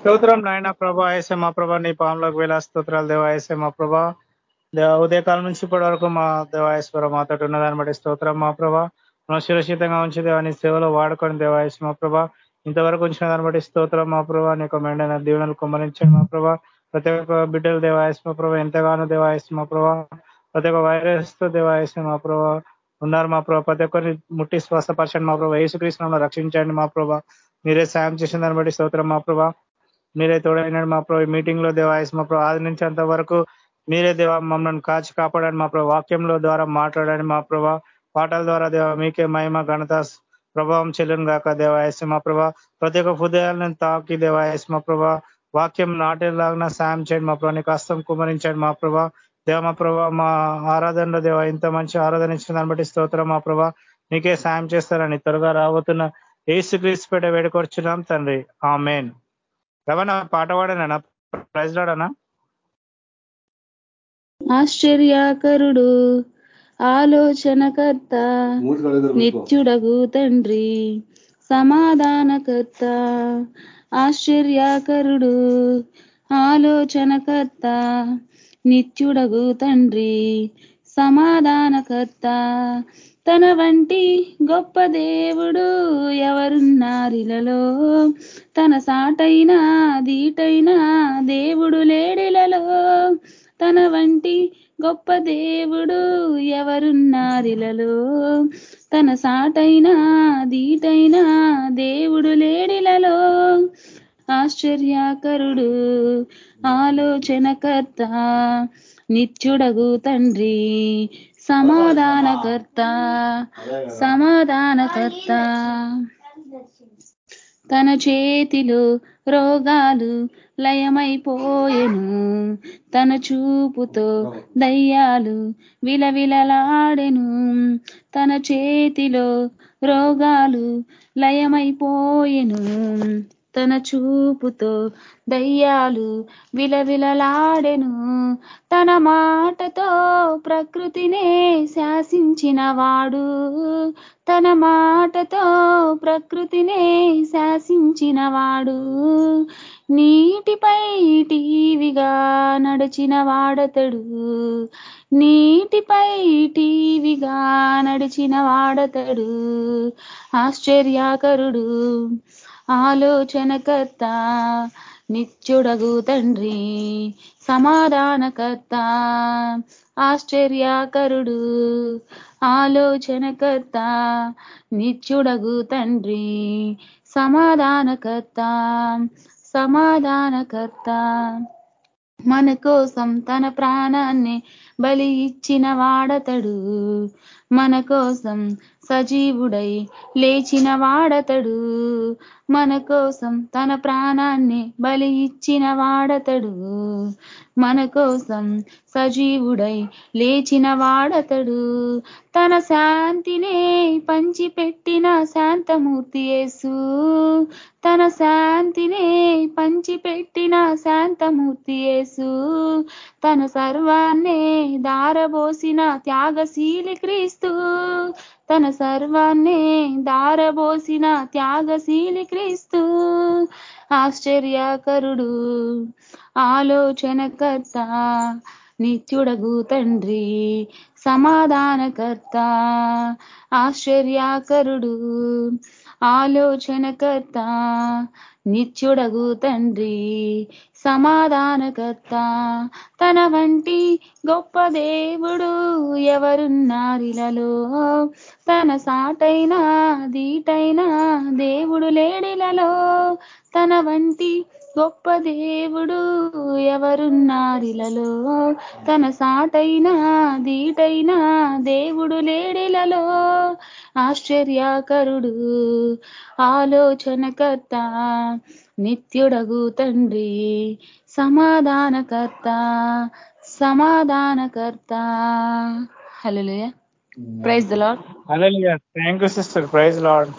స్తోత్రం నాయన ప్రభా ఏసే మా ప్రభా నీ పాములకు వేల స్తోత్రాలు దేవాయసే మా ప్రభా. ఉదయకాలం నుంచి ఇప్పటి వరకు మా దేవాయేశ్వర మాతో ఉన్నదాన్ని బట్టి స్తోత్రం మా ప్రభా. మనం సురక్షితంగా ఉంచి దేవాన్ని సేవలో వాడుకొని దేవాయస్ మా ప్రభా. ఇంతవరకు ఉంచిన దాన్ని బట్టి స్తోత్రం మా ప్రభా నీకు మెండైన దీవెనలు కుమ్మరించండి మా ప్రభా. ప్రతి ఒక్క బిడ్డలు దేవాయస్ మా ప్రభా ఎంతగానో దేవాయస్ మా ప్రభా. ప్రతి ఒక్క వైరస్తో దేవాయస్ మా ప్రభా ఉన్నారు మా ప్రభా. ప్రతి ఒక్కరిని ముట్టి స్వస్థపరచండి మా ప్రభా. యేసుకృష్ణంలో రక్షించండి మా ప్రభా. మీరే సాయం చేసిన దాన్ని బట్టి స్తోత్రం మా ప్రభా. మీరే తోడైనాడు మా ప్రభు. మీటింగ్లో దేవాయస్ మా ప్రభు ఆది నుంచి అంతవరకు మీరే దేవా మమ్మల్ని కాచి కాపాడండి మా ప్రభు. వాక్యంలో ద్వారా మాట్లాడండి మా ప్రభా. పాటల ద్వారా దేవ మీకే మహిమ ఘనత ప్రభావం చెల్లును గాక దేవాయస్ మా ప్రభా. ప్రతి ఒక్క హృదయాలను తాకి దేవాయస్ మా ప్రభా. వాక్యం నాటేలాగా సాయం చేయండి మా ప్రభా. నీకు హస్తం కుమరించండి మా ప్రభా. దేవ మా ప్రభా మా ఆరాధనలో దేవ ఇంత మంచి ఆరాధన ఇచ్చిన దాన్ని బట్టి స్తోత్రం మా ప్రభా. నీకే సాయం చేస్తారని త్వరగా రాబోతున్న ఏసు క్రీస్తుపేట వేడుకొచ్చున్నాం తండ్రి. ఆ మెయిన్ రవణ పాట పాడనా ప్రైజ్ రాడనా ఆశ్చర్యాకరుడు ఆలోచనకర్త నిత్యుడగు తండ్రి సమాధానకర్త. ఆశ్చర్యాకరుడు ఆలోచనకర్త నిత్యుడగు తండ్రి సమాధానకర్త. తన వంటి గొప్ప దేవుడు ఎవరున్నారిలలో తన సాటైనా దీటైనా దేవుడు లేడిలలో తన వంటి గొప్ప దేవుడు ఎవరున్నారిలలో తన సాటైనా దీటైనా దేవుడు లేడిలలో ఆశ్చర్యాకరుడు ఆలోచనకర్త నిత్యుడగు తండ్రి సమాధానకర్త సమాధానకర్త. తన చేతిలో రోగాలు లయమైపోయెను. తన చూపుతో దయ్యాలు విలవిలలాడెను. తన చేతిలో రోగాలు లయమైపోయెను. తన చూపుతో దయ్యాలు విలవిలలాడెను. తన మాటతో ప్రకృతినే శాసించిన వాడు తన మాటతో ప్రకృతినే శాసించిన వాడు నీటిపై టీవిగా నడిచిన వాడతడు. నీటిపై టీవిగా నడిచిన వాడతడు. ఆశ్చర్యాకరుడు. ఆలోచనకర్త నిత్యుడగు తండ్రి సమాధానకర్త ఆశ్చర్యాకరుడు ఆలోచనకర్త నిత్యుడగు తండ్రి సమాధానకర్త సమాధానకర్త. మన కోసం తన ప్రాణాన్ని బలి ఇచ్చిన వాడతడు. మన కోసం సజీవుడై లేచిన వాడతడు. మన కోసం తన ప్రాణాన్ని బలి ఇచ్చిన వాడతడు. మన కోసం సజీవుడై లేచిన వాడతడు. తన శాంతినే పంచిపెట్టిన శాంతమూర్తి యేసు. తన శాంతినే పంచిపెట్టిన శాంతమూర్తి యేసు. తన సర్వాన్నే దారబోసిన త్యాగశీలి క్రీస్తు. తన సర్వాన్నే దారబోసిన త్యాగశీలి క్రీస్తు ఆశ్చర్యకరుడు ఆలోచనకర్త నిత్యుడగు తండ్రి సమాధానకర్త ఆశ్చర్యాకరుడు ఆలోచనకర్త నిత్యుడగు తండ్రి సమాధానకర్త. తన వంటి గొప్ప దేవుడు ఎవరున్నారిలలో? తన సాటైన దీటైన దేవుడు లేడిలలో? తన వంటి గొప్ప దేవుడు ఎవరున్నారిలలో? తన సాటైన దీటైన దేవుడు లేడిలలో? ఆశ్చర్యాకరుడు ఆలోచనకర్త నిత్యుడగు తండ్రి సమాధానకర్త సమాధానకర్త. Hello praise the Lord thank you sister praise Lord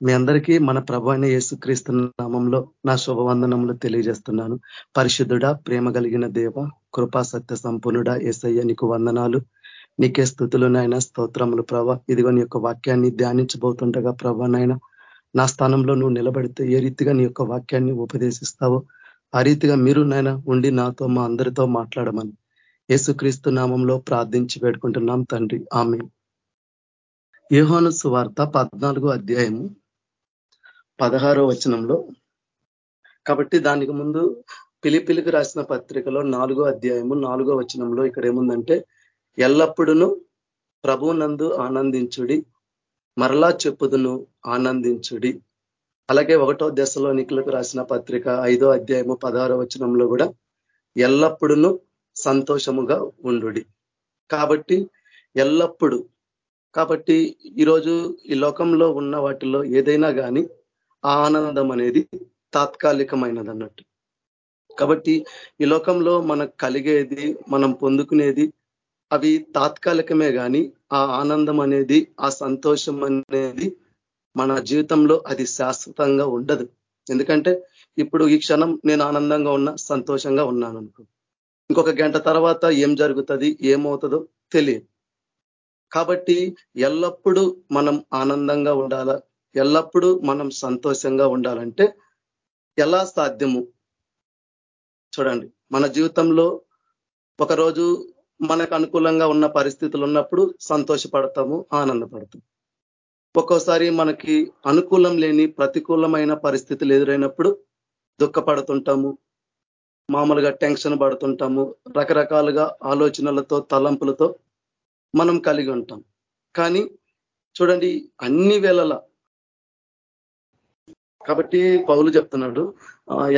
మీ అందరికీ మన ప్రభు అయిన యేసుక్రీస్తు నామంలో నా శుభవందనములు తెలియజేస్తున్నాను. పరిశుద్ధుడ ప్రేమ కలిగిన దేవ కృపా సత్య సంపూర్ణుడ ఏసయ్య నీకు వందనాలు. నీకే స్థుతులు నాయన స్తోత్రములు ప్రభ. ఇదిగో నీ యొక్క వాక్యాన్ని ధ్యానించబోతుండగా ప్రభ నాయన నా స్థానంలో నువ్వు నిలబడితే ఏ రీతిగా నీ యొక్క వాక్యాన్ని ఉపదేశిస్తావో ఆ రీతిగా మీరు నాయన ఉండి నాతో మా అందరితో మాట్లాడమని యేసుక్రీస్తు నామంలో ప్రార్థించి పెట్టుకుంటున్నాం తండ్రి. ఆమె యోహాను సువార్త పద్నాలుగు అధ్యాయము పదహారో వచనంలో కాబట్టి దానికి ముందు పిలిపిలికి రాసిన పత్రికలో నాలుగో అధ్యాయము నాలుగో వచనంలో ఇక్కడ ఏముందంటే ఎల్లప్పుడూ ప్రభునందు ఆనందించుడి మరలా చెప్పుదును ఆనందించుడి. అలాగే ఒకటో దశలో నికులకు రాసిన పత్రిక ఐదో అధ్యాయము పదహారో వచనంలో కూడా ఎల్లప్పుడూ సంతోషముగా ఉండు కాబట్టి ఎల్లప్పుడు కాబట్టి ఈరోజు ఈ లోకంలో ఉన్న వాటిలో ఏదైనా కానీ ఆ ఆనందం అనేది తాత్కాలికమైనది అన్నట్టు కాబట్టి ఈ లోకంలో మనకు కలిగేది మనం పొందుకునేది అవి తాత్కాలికమే కానీ ఆ ఆనందం అనేది ఆ సంతోషం అనేది మన జీవితంలో అది శాశ్వతంగా ఉండదు. ఎందుకంటే ఇప్పుడు ఈ క్షణం నేను ఆనందంగా ఉన్నా సంతోషంగా ఉన్నాను అనుకో. ఇంకొక గంట తర్వాత ఏం జరుగుతుంది ఏమవుతుందో తెలియదు. కాబట్టి ఎల్లప్పుడూ మనం ఆనందంగా ఉండాలా? ఎల్లప్పుడూ మనం సంతోషంగా ఉండాలంటే ఎలా సాధ్యము? చూడండి మన జీవితంలో ఒకరోజు మనకు అనుకూలంగా ఉన్న పరిస్థితులు ఉన్నప్పుడు సంతోషపడతాము ఆనందపడతాము ఒక్కోసారి మనకి అనుకూలం లేని ప్రతికూలమైన పరిస్థితులు ఎదురైనప్పుడు దుఃఖపడుతుంటాము మామూలుగా టెన్షన్ పడుతుంటాము రకరకాలుగా ఆలోచనలతో తలంపులతో మనం కలిగి ఉంటాం. కానీ చూడండి అన్ని వేళల కాబట్టి పౌలు చెప్తున్నాడు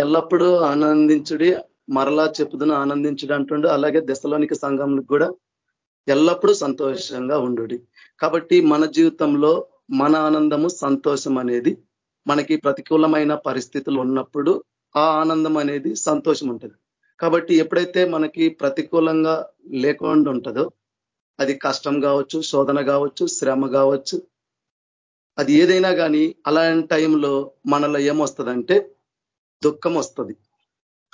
ఎల్లప్పుడూ ఆనందించుడి మరలా చెప్పుదును ఆనందించడం అంటుండు. అలాగే దశలోనికి సంఘంలో కూడా ఎల్లప్పుడూ సంతోషంగా ఉండు కాబట్టి మన జీవితంలో మన ఆనందము సంతోషం అనేది మనకి ప్రతికూలమైన పరిస్థితులు ఉన్నప్పుడు ఆ ఆనందం అనేది సంతోషం ఉంటుంది. కాబట్టి ఎప్పుడైతే మనకి ప్రతికూలంగా లేకుండా ఉంటుందో అది కష్టం కావచ్చు శోధన కావచ్చు శ్రమ కావచ్చు అది ఏదైనా కానీ అలాంటి టైంలో మనలో ఏమొస్తుందంటే దుఃఖం వస్తుంది.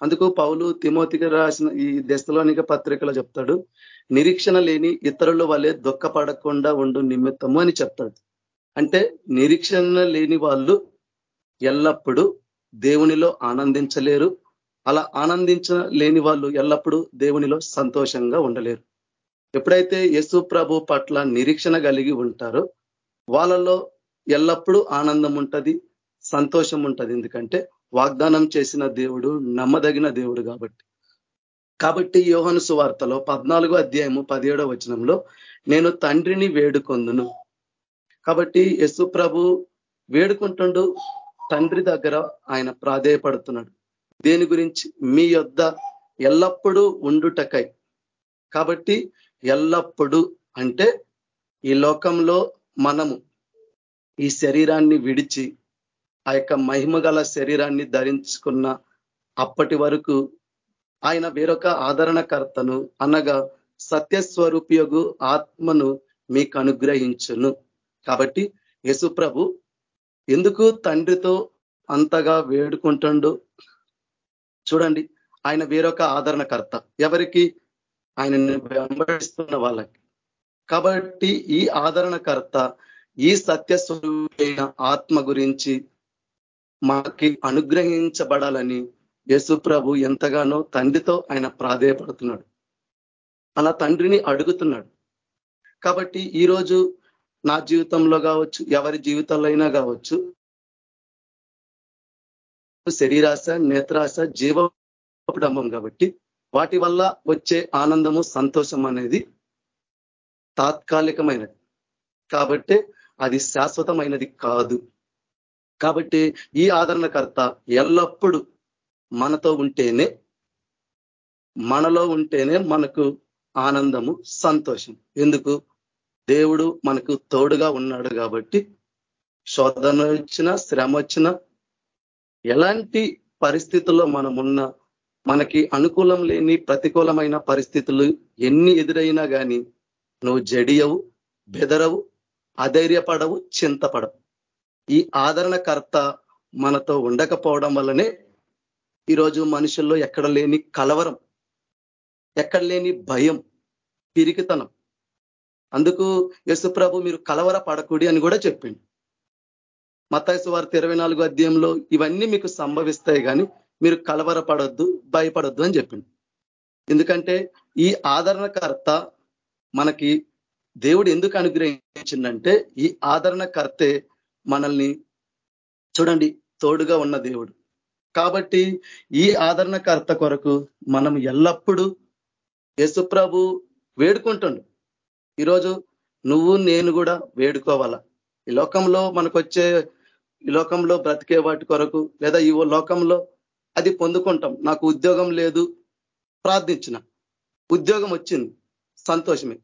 అందుకు పౌలు తిమోతికి రాసిన ఈ దశలోనిక పత్రికలో చెప్తాడు నిరీక్షణ లేని ఇతరుల వల్లే దుఃఖపడకుండా ఉండు నిమిత్తము అని చెప్తాడు. అంటే నిరీక్షణ లేని వాళ్ళు ఎల్లప్పుడూ దేవునిలో ఆనందించలేరు. అలా ఆనందించలేని వాళ్ళు ఎల్లప్పుడూ దేవునిలో సంతోషంగా ఉండలేరు. ఎప్పుడైతే యశు ప్రభు పట్ల నిరీక్షణ కలిగి ఉంటారో వాళ్ళలో ఎల్లప్పుడూ ఆనందం ఉంటుంది సంతోషం ఉంటుంది. ఎందుకంటే వాగ్దానం చేసిన దేవుడు నమ్మదగిన దేవుడు కాబట్టి. కాబట్టి యోహను సువార్తలో పద్నాలుగో అధ్యాయము పదిహేడో వచనంలో నేను తండ్రిని వేడుకొందును. కాబట్టి యశు ప్రభు వేడుకుంటుండు తండ్రి దగ్గర ఆయన ప్రాధేయపడుతున్నాడు. దేని గురించి? మీ యొద్ద ఎల్లప్పుడూ ఉండుటకై. కాబట్టి ఎల్లప్పుడూ అంటే ఈ లోకంలో మనము ఈ శరీరాన్ని విడిచి ఆ యొక్క మహిమ శరీరాన్ని ధరించుకున్న అప్పటి వరకు ఆయన వేరొక ఆదరణకర్తను అనగా సత్యస్వరూపియగు ఆత్మను మీకు అనుగ్రహించును. కాబట్టి యశుప్రభు ఎందుకు తండ్రితో అంతగా వేడుకుంటుండో చూడండి ఆయన వేరొక ఆదరణకర్త. ఎవరికి? ఆయన వెంబడిస్తున్న వాళ్ళకి. కాబట్టి ఈ ఆదరణకర్త ఈ సత్యస్వరూపైన ఆత్మ గురించి మాకి అనుగ్రహించబడాలని యేసు ప్రభు ఎంతగానో తండ్రితో ఆయన ప్రాధేయపడుతున్నాడు. అలా తండ్రిని అడుగుతున్నాడు. కాబట్టి ఈరోజు నా జీవితంలో కావచ్చు ఎవరి జీవితంలో అయినా కావచ్చు శరీరాశ నేత్రాశ జీవడంబం కాబట్టి వాటి వల్ల వచ్చే ఆనందము సంతోషం అనేది తాత్కాలికమైనది. కాబట్టి అది శాశ్వతమైనది కాదు. కాబట్టి ఈ ఆదరణకర్త ఎల్లప్పుడూ మనతో ఉంటేనే మనలో ఉంటేనే మనకు ఆనందము సంతోషం. ఎందుకు? దేవుడు మనకు తోడుగా ఉన్నాడు కాబట్టి. శోధన వచ్చినా శ్రమ వచ్చినా ఎలాంటి పరిస్థితుల్లో మనం ఉన్న మనకి అనుకూలం లేని ప్రతికూలమైన పరిస్థితులు ఎన్ని ఎదురైనా కానీ నువ్వు జడియవు బెదరవు అధైర్యపడవు చింతపడవు. ఈ ఆదరణకర్త మనతో ఉండకపోవడం వల్లనే ఈరోజు మనుషుల్లో ఎక్కడ లేని కలవరం ఎక్కడ లేని భయం పిరికితనం. అందుకు యశుప్రభు మీరు కలవర పడకూడి అని కూడా చెప్పింది మతాయసు వారి ఇరవై నాలుగు అధ్యాయంలో ఇవన్నీ మీకు సంభవిస్తాయి కానీ మీరు కలవరపడొద్దు భయపడొద్దు అని చెప్పింది ఎందుకంటే ఈ ఆదరణకర్త మనకి దేవుడు ఎందుకు అనుగ్రహించిందంటే ఈ ఆదరణకర్తే మనల్ని చూడండి తోడుగా ఉన్న దేవుడు. కాబట్టి ఈ ఆదరణకర్త కొరకు మనం ఎల్లప్పుడూ యేసుప్రభు వేడుకుంటుండు. ఈరోజు నువ్వు నేను కూడా వేడుకోవాలా? ఈ లోకంలో మనకొచ్చే ఈ లోకంలో బ్రతికే వాటి కొరకు లేదా ఈ లోకంలో అది పొందుకుంటాం. నాకు ఉద్యోగం లేదు ప్రార్థించిన. ఉద్యోగం వచ్చింది సంతోషమే.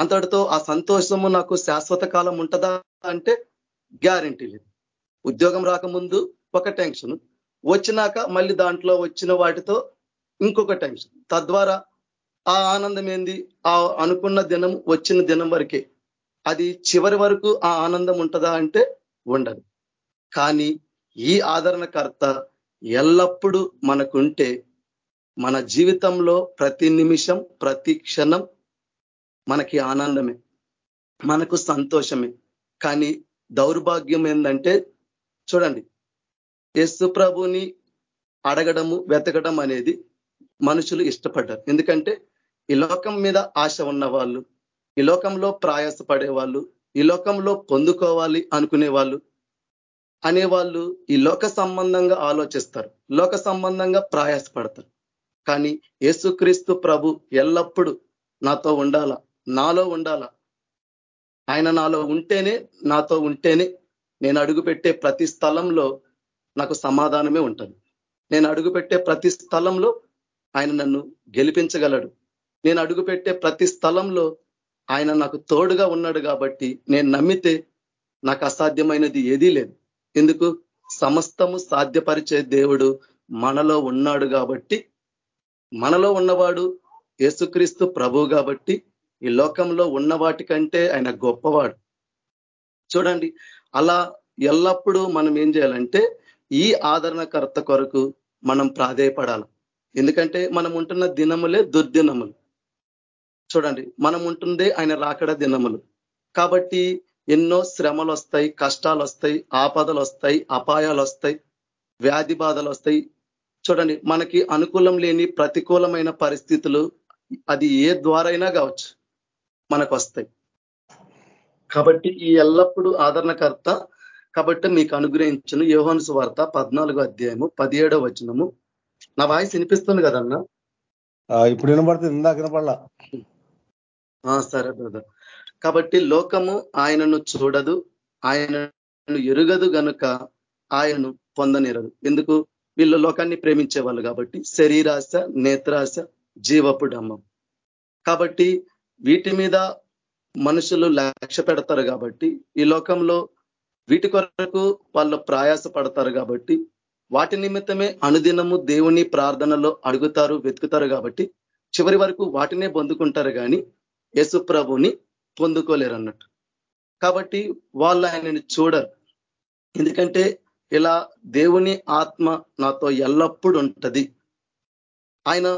అంతటితో ఆ సంతోషము నాకు శాశ్వత కాలం ఉంటుందా అంటే గ్యారంటీ లేదు. ఉద్యోగం రాకముందు ఒక టెన్షన్ వచ్చినాక మళ్ళీ దాంట్లో వచ్చిన వాటితో ఇంకొక టెన్షన్. తద్వారా ఆ ఆనందం ఏంది? ఆ అనుకున్న దినం వచ్చిన దినం వరకే. అది చివరి వరకు ఆ ఆనందం ఉంటుందా అంటే ఉండదు. కానీ ఈ ఆదరణకర్త ఎల్లప్పుడూ మనకుంటే మన జీవితంలో ప్రతి నిమిషం ప్రతి క్షణం మనకి ఆనందమే మనకు సంతోషమే. కానీ దౌర్భాగ్యం ఏంటంటే చూడండి యేసు ప్రభుని అడగడము వెతకడం అనేది మనుషులు ఇష్టపడ్డారు. ఎందుకంటే ఈ లోకం మీద ఆశ ఉన్న వాళ్ళు ఈ లోకంలో ప్రయాసపడే వాళ్ళు ఈ లోకంలో పొందుకోవాలి అనుకునే వాళ్ళు అనేవాళ్ళు ఈ లోక సంబంధంగా ఆలోచిస్తారు లోక సంబంధంగా ప్రయాసపడతారు. కానీ యేసుక్రీస్తు ప్రభు ఎల్లప్పుడూ నాతో ఉండాల? నాలో ఉండాలా? ఆయన నాలో ఉంటేనే నాతో ఉంటేనే నేను అడుగుపెట్టే ప్రతి స్థలంలో నాకు సమాధానమే ఉంటుంది. నేను అడుగుపెట్టే ప్రతి స్థలంలో ఆయన నన్ను గెలిపించగలడు. నేను అడుగుపెట్టే ప్రతి స్థలంలో ఆయన నాకు తోడుగా ఉన్నాడు కాబట్టి నేను నమ్మితే నాకు అసాధ్యమైనది ఏదీ లేదు. ఎందుకు? సమస్తము సాధ్యపరిచే దేవుడు మనలో ఉన్నాడు కాబట్టి మనలో ఉన్నవాడు యేసుక్రీస్తు ప్రభు కాబట్టి ఈ లోకంలో ఉన్న వాటికంటే ఆయన గొప్పవాడు. చూడండి అలా ఎల్లప్పుడూ మనం ఏం చేయాలంటే ఈ ఆదరణకర్త కొరకు మనం ప్రాధేయపడాలి. ఎందుకంటే మనం ఉంటున్న దినములే దుర్దినములు. చూడండి మనం ఉంటుందే ఆయన రాకడ దినములు. కాబట్టి ఎన్నో శ్రమలు వస్తాయి కష్టాలు వస్తాయి ఆపదలు వస్తాయి అపాయాలు వస్తాయి వ్యాధి బాధలు వస్తాయి చూడండి మనకి అనుకూలం లేని ప్రతికూలమైన పరిస్థితులు అది ఏ ద్వారైనా కావచ్చు. మనకు వస్తాయి కాబట్టి ఈ ఎల్లప్పుడూ ఆదరణకర్త కాబట్టి మీకు అనుగ్రహించను. యోహన్స్ వార్త పద్నాలుగో అధ్యాయము పదిహేడో వచనము. నా వాయిస్ వినిపిస్తుంది కదన్నా? ఇప్పుడు వినపడుతుంది ఇందాక వినపడలా? సరే బ్రదర్. కాబట్టి లోకము ఆయనను చూడదు ఆయనను ఎరుగదు గనుక ఆయనను పొందనిరదు. ఎందుకు? వీళ్ళు లోకాన్ని ప్రేమించే వాళ్ళు కాబట్టి శరీరాశ నేత్రాశ జీవపు డమ్మం కాబట్టి వీటి మీద మనుషులు లక్ష్య పెడతారు కాబట్టి ఈ లోకంలో వీటి కొరకు వాళ్ళు ప్రయాస పడతారు కాబట్టి వాటి నిమిత్తమే అనుదినము దేవుని ప్రార్థనలో అడుగుతారు వెతుకుతారు కాబట్టి చివరి వరకు వాటినే పొందుకుంటారు కానీ యేసు ప్రభుని పొందుకోలేరు అన్నట్టు కాబట్టి వాళ్ళు ఆయనని చూడరు. ఎందుకంటే ఇలా దేవుని ఆత్మ నాతో ఎల్లప్పుడూ ఉంటది. ఆయన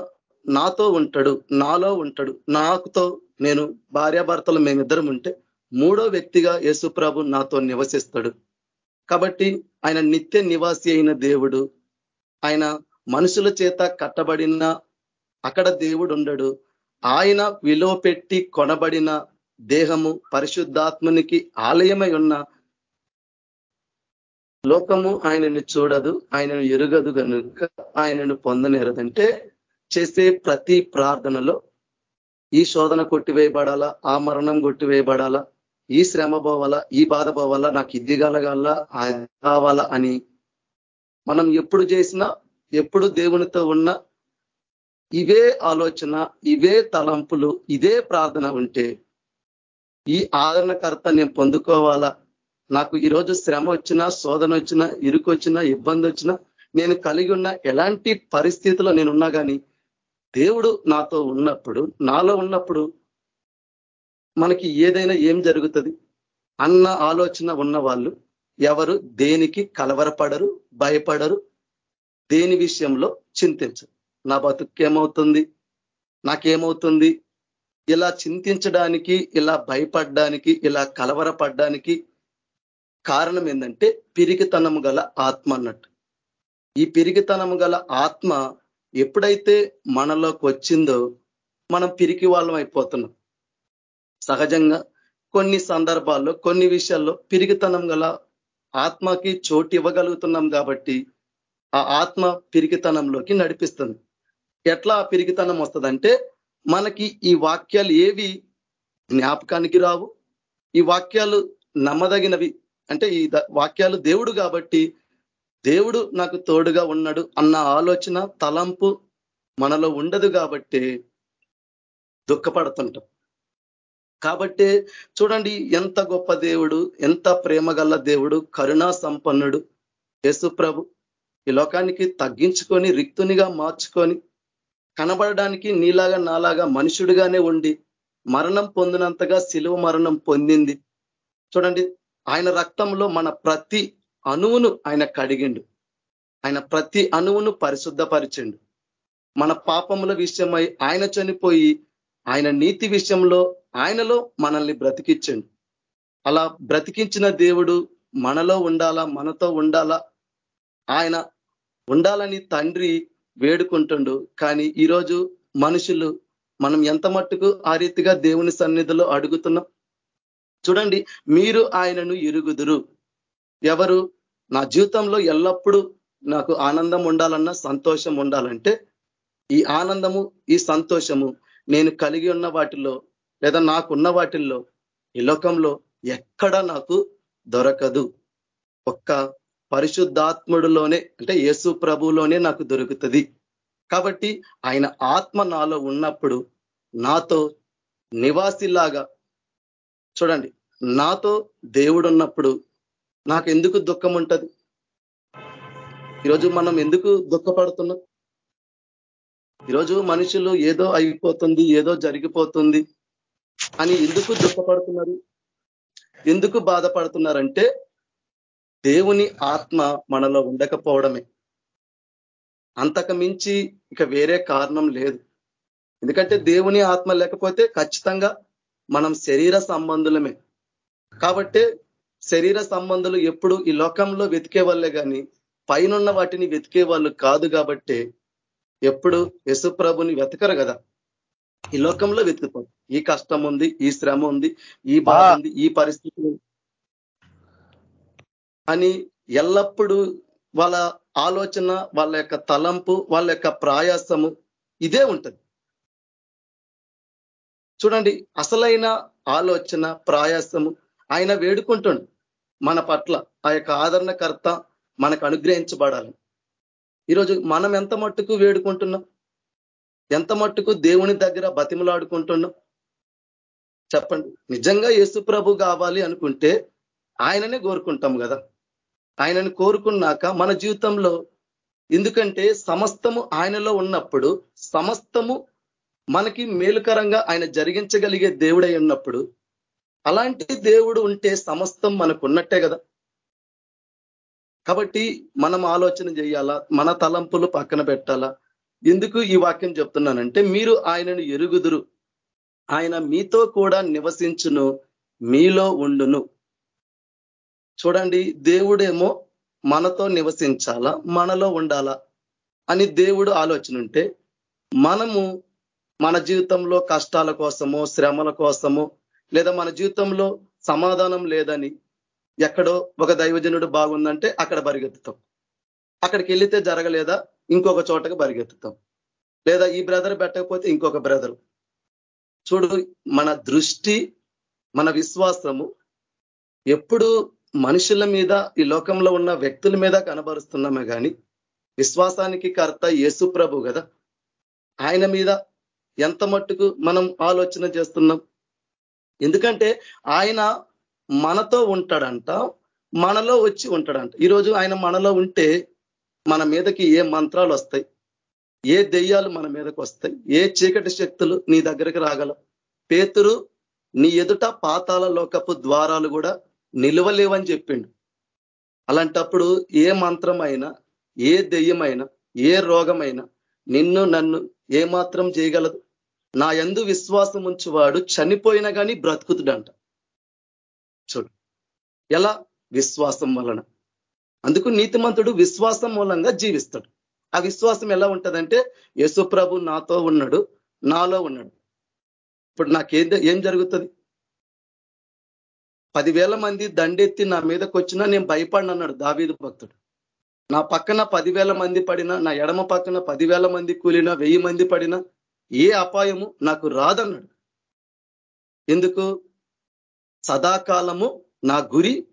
నాతో ఉంటాడు నాలో ఉంటాడు నాకుతో నేను భార్యాభర్తలు మేమిద్దరం ఉంటే మూడో వ్యక్తిగా యేసుప్రభు నాతో నివసిస్తాడు. కాబట్టి ఆయన నిత్య నివాసి అయిన దేవుడు. ఆయన మనుషుల చేత కట్టబడిన అక్కడ దేవుడు ఉండడు. ఆయన విలువ పెట్టి కొనబడిన దేహము పరిశుద్ధాత్మనికి ఆలయమై ఉన్న లోకము ఆయనని చూడదు ఆయనను ఎరుగదు కనుక ఆయనను పొందనేరదంటే చేసే ప్రతి ప్రార్థనలో ఈ శోధన కొట్టివేయబడాలా? ఆ మరణం కొట్టివేయబడాలా? ఈ శ్రమ పోవాలా? ఈ బాధ పోవాలా? నాకు ఇది కలగాల? కావాలా అని. మనం ఎప్పుడు చేసినా ఎప్పుడు దేవునితో ఉన్న ఇవే ఆలోచన ఇవే తలంపులు ఇదే ప్రార్థన ఉంటే ఈ ఆదరణకర్త నేను పొందుకోవాలా? నాకు ఈరోజు శ్రమ వచ్చినా శోధన వచ్చినా ఇరుకు వచ్చినా ఇబ్బంది వచ్చినా నేను కలిగి ఉన్న ఎలాంటి పరిస్థితిలో నేనున్నా కానీ దేవుడు నాతో ఉన్నప్పుడు నాలో ఉన్నప్పుడు మనకి ఏదైనా ఏం జరుగుతుంది? అన్న ఆలోచన ఉన్న వాళ్ళు ఎవరు? దేనికి కలవరపడరు భయపడరు దేని విషయంలో చింతించరు. నా బతుకేమవుతుంది నాకేమవుతుంది? ఇలా చింతించడానికి ఇలా భయపడడానికి ఇలా కలవరపడడానికి కారణం ఏంటంటే పిరికితనము గల ఆత్మ అన్నట్టు. ఈ పిరికితనము గల ఆత్మ ఎప్పుడైతే మనలోకి వచ్చిందో మనం పిరికి వాళ్ళం అయిపోతున్నాం. సహజంగా కొన్ని సందర్భాల్లో కొన్ని విషయాల్లో పిరికితనం గల ఆత్మకి చోటు ఇవ్వగలుగుతున్నాం కాబట్టి ఆ ఆత్మ పిరికితనంలోకి నడిపిస్తుంది. ఎట్లా ఆ పిరికితనం వస్తుందంటే మనకి ఈ వాక్యాలు ఏవి జ్ఞాపకానికి రావు. ఈ వాక్యాలు నమ్మదగినవి అంటే ఈ వాక్యాలు దేవుడు కాబట్టి దేవుడు నాకు తోడుగా ఉన్నాడు అన్న ఆలోచన తలంపు మనలో ఉండదు కాబట్టి దుఃఖపడుతుంటాం. కాబట్టి చూడండి ఎంత గొప్ప దేవుడు ఎంత ప్రేమ దేవుడు కరుణా సంపన్నుడు యేసుప్రభు ఈ లోకానికి తగ్గించుకొని రిక్తునిగా మార్చుకొని కనబడడానికి నీలాగా నాలాగా మనుషుడిగానే ఉండి మరణం పొందినంతగా సిలువ మరణం పొందింది. చూడండి ఆయన రక్తంలో మన ప్రతి అణువును ఆయన కడిగిండు. ఆయన ప్రతి అణువును పరిశుద్ధపరిచిండు. మన పాపముల విషయమై ఆయన చనిపోయి ఆయన నీతి విషయంలో ఆయనలో మనల్ని బ్రతికించండు అలా బ్రతికించిన దేవుడు మనలో ఉండాలా మనతో ఉండాలా? ఆయన ఉండాలని తండ్రి వేడుకుంటుండు. కానీ ఈరోజు మనుషులు మనం ఎంత మట్టుకు ఆ రీతిగా దేవుని సన్నిధిలో అడుగుతున్నాం? చూడండి మీరు ఆయనను ఇరుగుదురు ఎవరు నా జీవితంలో ఎల్లప్పుడూ నాకు ఆనందం ఉండాలన్నా సంతోషం ఉండాలంటే ఈ ఆనందము ఈ సంతోషము నేను కలిగి ఉన్న వాటిల్లో లేదా నాకున్న వాటిల్లో ఈ లోకంలో ఎక్కడ నాకు దొరకదు. ఒక్క పరిశుద్ధాత్ముడులోనే అంటే యేసు ప్రభులోనే నాకు దొరుకుతుంది. కాబట్టి ఆయన ఆత్మ నాలో ఉన్నప్పుడు నాతో నివాసిలాగా చూడండి నాతో దేవుడు ఉన్నప్పుడు నాకు ఎందుకు దుఃఖం ఉంటుంది ఈరోజు మనం ఎందుకు దుఃఖపడుతున్నాం? ఈరోజు మనుషులు ఏదో అయిపోతుంది ఏదో జరిగిపోతుంది అని ఎందుకు దుఃఖపడుతున్నారు? ఎందుకు బాధపడుతున్నారంటే దేవుని ఆత్మ మనలో ఉండకపోవడమే. అంతకు మించి ఇక వేరే కారణం లేదు. ఎందుకంటే దేవుని ఆత్మ లేకపోతే ఖచ్చితంగా మనం శరీర సంబంధులమే. కాబట్టి శరీర సంబంధులు ఎప్పుడు ఈ లోకంలో వెతికే వాళ్ళే కానీ పైనున్న వాటిని వెతికే వాళ్ళు కాదు కాబట్టి ఎప్పుడు యశుప్రభుని వెతకరు కదా. ఈ లోకంలో వెతుకుతాం. ఈ కష్టం ఉంది ఈ శ్రమ ఉంది ఈ బాధ ఉంది ఈ పరిస్థితి అని ఎల్లప్పుడూ వాళ్ళ ఆలోచన వాళ్ళ యొక్క తలంపు వాళ్ళ యొక్క ప్రయాసము ఇదే ఉంటుంది. చూడండి అసలైన ఆలోచన ప్రయాసము ఆయన వేడుకుంటుండు. మన పట్ల ఆ యొక్క ఆదరణకర్త మనకు అనుగ్రహించబడాలి. ఈరోజు మనం ఎంత మట్టుకు వేడుకుంటున్నాం? ఎంత మట్టుకు దేవుని దగ్గర బతిమలాడుకుంటున్నాం? చెప్పండి. నిజంగా యేసు ప్రభు కావాలి అనుకుంటే ఆయననే కోరుకుంటాం కదా? ఆయనని కోరుకున్నాక మన జీవితంలో ఎందుకంటే సమస్తము ఆయనలో ఉన్నప్పుడు సమస్తము మనకి మేలుకరంగా ఆయన జరిగించగలిగే దేవుడై ఉన్నప్పుడు అలాంటి దేవుడు ఉంటే సమస్తం మనకు ఉన్నట్టే కదా. కాబట్టి మనం ఆలోచన చేయాలా? మన తలంపులు పక్కన పెట్టాలా? ఎందుకు ఈ వాక్యం చెప్తున్నానంటే మీరు ఆయనను ఎరుగుదురు. ఆయన మీతో కూడా నివసించును మీలో ఉండును. చూడండి దేవుడేమో మనతో నివసించాలా? మనలో ఉండాలా? అని దేవుడు ఆలోచన ఉంటే మనము మన జీవితంలో కష్టాల కోసమో శ్రమల కోసమో లేదా మన జీవితంలో సమాధానం లేదని ఎక్కడో ఒక దైవజనుడు బాగుందంటే అక్కడ పరిగెత్తుతాం అక్కడికి వెళితే జరగలేదా? ఇంకొక చోటకు పరిగెత్తుతాం లేదా ఈ బ్రదర్ పెట్టకపోతే ఇంకొక బ్రదర్. చూడు మన దృష్టి మన విశ్వాసము ఎప్పుడు మనుషుల మీద ఈ లోకంలో ఉన్న వ్యక్తుల మీద కనబరుస్తున్నామే కానీ విశ్వాసానికి కర్త యేసు ప్రభు కదా. ఆయన మీద ఎంత మట్టుకు మనం ఆలోచన చేస్తున్నాం? ఎందుకంటే ఆయన మనతో ఉంటాడంట మనలో వచ్చి ఉంటాడంట. ఈరోజు ఆయన మనలో ఉంటే మన మీదకి ఏ మంత్రాలు వస్తాయి? ఏ దెయ్యాలు మన మీదకి వస్తాయి? ఏ చీకటి శక్తులు నీ దగ్గరికి రాగలవు? పేతురు నీ ఎదుట పాతాల లోకపు ద్వారాలు కూడా నిలవలేవని చెప్పిండు. అలాంటప్పుడు ఏ మంత్రమైనా ఏ దెయ్యమైనా ఏ రోగమైనా నిన్ను నన్ను ఏమాత్రం చేయగలదు? నా ఎందు విశ్వాసం ఉంచువాడు చనిపోయినా కానీ బ్రతుకుతుడంట. చూడు. ఎలా? విశ్వాసం వలన. అందుకు నీతిమంతుడు విశ్వాసం మూలంగా జీవిస్తాడు. ఆ విశ్వాసం ఎలా ఉంటుందంటే యేసుప్రభు నాతో ఉన్నాడు నాలో ఉన్నాడు. ఇప్పుడు నాకేం ఏం జరుగుతుంది? పదివేల మంది దండెత్తి నా మీదకి వచ్చినా నేను భయపడినన్నాడు దావీదు భక్తుడు. నా పక్కన పదివేల మంది పడినా నా ఎడమ పక్కన పదివేల మంది కూలినా వెయ్యి మంది పడినా ఏ అపాయము నాకు రాదన్నాడు. ఎందుకు? సదాకాలము నా గురి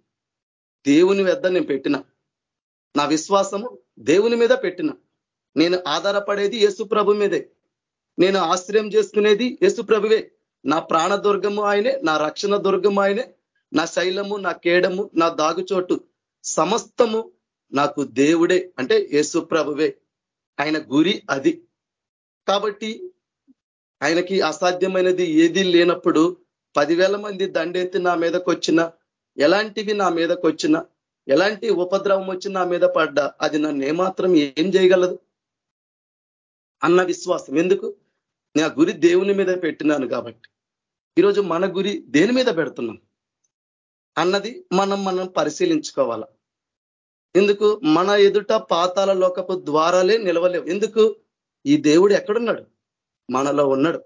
దేవుని వద్ద నేను పెట్టిన. నా విశ్వాసము దేవుని మీద పెట్టిన. నేను ఆధారపడేది యేసు ప్రభు మీదే. నేను ఆశ్రయం చేసుకునేది యేసు ప్రభువే. నా ప్రాణ దుర్గము ఆయనే నా రక్షణ దుర్గము ఆయనే నా శైలము నా కేడము నా దాగుచోటు సమస్తము నాకు దేవుడే అంటే యేసు ప్రభువే. ఆయన గురి అది. కాబట్టి ఆయనకి అసాధ్యమైనది ఏది లేనప్పుడు పదివేల మంది దండెత్తి నా మీదకి వచ్చిన ఎలాంటివి నా మీదకు వచ్చిన ఎలాంటి ఉపద్రవం వచ్చి నా మీద పడ్డా అది నన్ను ఏమాత్రం ఏం చేయగలదు? అన్న విశ్వాసం. ఎందుకు? నా గురి దేవుని మీద పెట్టినాను కాబట్టి. ఈరోజు మన గురి దేని మీద పెడుతున్నాం? అన్నది మనం మనం పరిశీలించుకోవాల. ఎందుకు? మన ఎదుట పాతాల లోకపు ద్వారాలే నిలవలేవు. ఎందుకు? ఈ దేవుడు ఎక్కడున్నాడు? మనలో ఉన్నాడు.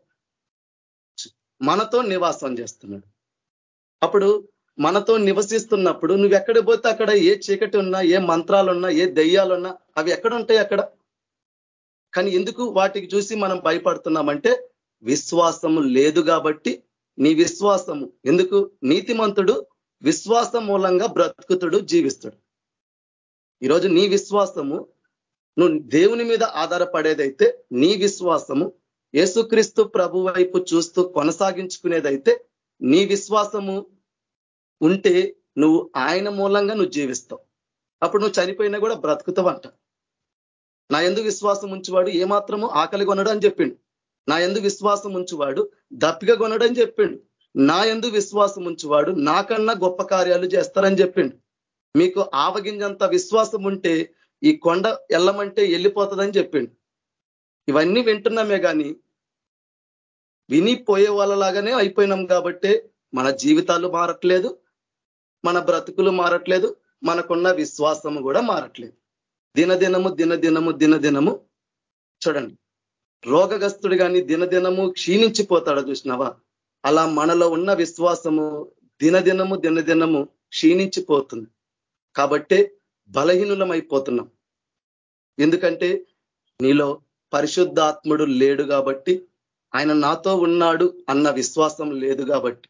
మనతో నివాసం చేస్తున్నాడు. అప్పుడు మనతో నివసిస్తున్నప్పుడు నువ్వు ఎక్కడ పోతే అక్కడ ఏ చీకటి ఉన్నా ఏ మంత్రాలున్నా ఏ దెయ్యాలున్నా అవి ఎక్కడ ఉంటాయి అక్కడ? కానీ ఎందుకు వాటికి చూసి మనం భయపడుతున్నామంటే విశ్వాసము లేదు కాబట్టి నీ విశ్వాసము. ఎందుకు? నీతిమంతుడు విశ్వాసం మూలంగా బ్రతుకుతుడు జీవిస్తాడు. ఈరోజు నీ విశ్వాసము నువ్వు దేవుని మీద ఆధారపడేదైతే నీ విశ్వాసము యేసుక్రీస్తు ప్రభు వైపు చూస్తూ కొనసాగించుకునేదైతే నీ విశ్వాసము ఉంటే నువ్వు ఆయన మూలంగా నువ్వు జీవిస్తావు. అప్పుడు నువ్వు చనిపోయినా కూడా బ్రతుకుతావంట. నా ఎందు విశ్వాసం ఉంచువాడు ఏమాత్రము ఆకలి కొనడు అని చెప్పిండు. నా ఎందు విశ్వాసం ఉంచువాడు దప్పిక కొనడు అని చెప్పిండు. నా ఎందు విశ్వాసం ఉంచువాడు నాకన్నా గొప్ప కార్యాలు చేస్తారని చెప్పిండు. మీకు ఆవగింజంత విశ్వాసం ఉంటే ఈ కొండ ఎల్లమంటే వెళ్ళిపోతుందని చెప్పిండు. ఇవన్నీ వింటున్నామే కానీ వినిపోయే వాళ్ళలాగానే అయిపోయినాం కాబట్టి మన జీవితాలు మారట్లేదు మన బ్రతుకులు మారట్లేదు మనకున్న విశ్వాసము కూడా మారట్లేదు. దినదినము దినదినము దినదినము. చూడండి రోగగస్తుడు కానీ దినదినము క్షీణించిపోతాడు చూసినావా? అలా మనలో ఉన్న విశ్వాసము దినదినము దినదినము క్షీణించిపోతుంది. కాబట్టే బలహీనులమైపోతున్నాం. ఎందుకంటే నీలో పరిశుద్ధాత్ముడు లేడు కాబట్టి ఆయన నాతో ఉన్నాడు అన్న విశ్వాసం లేదు కాబట్టి.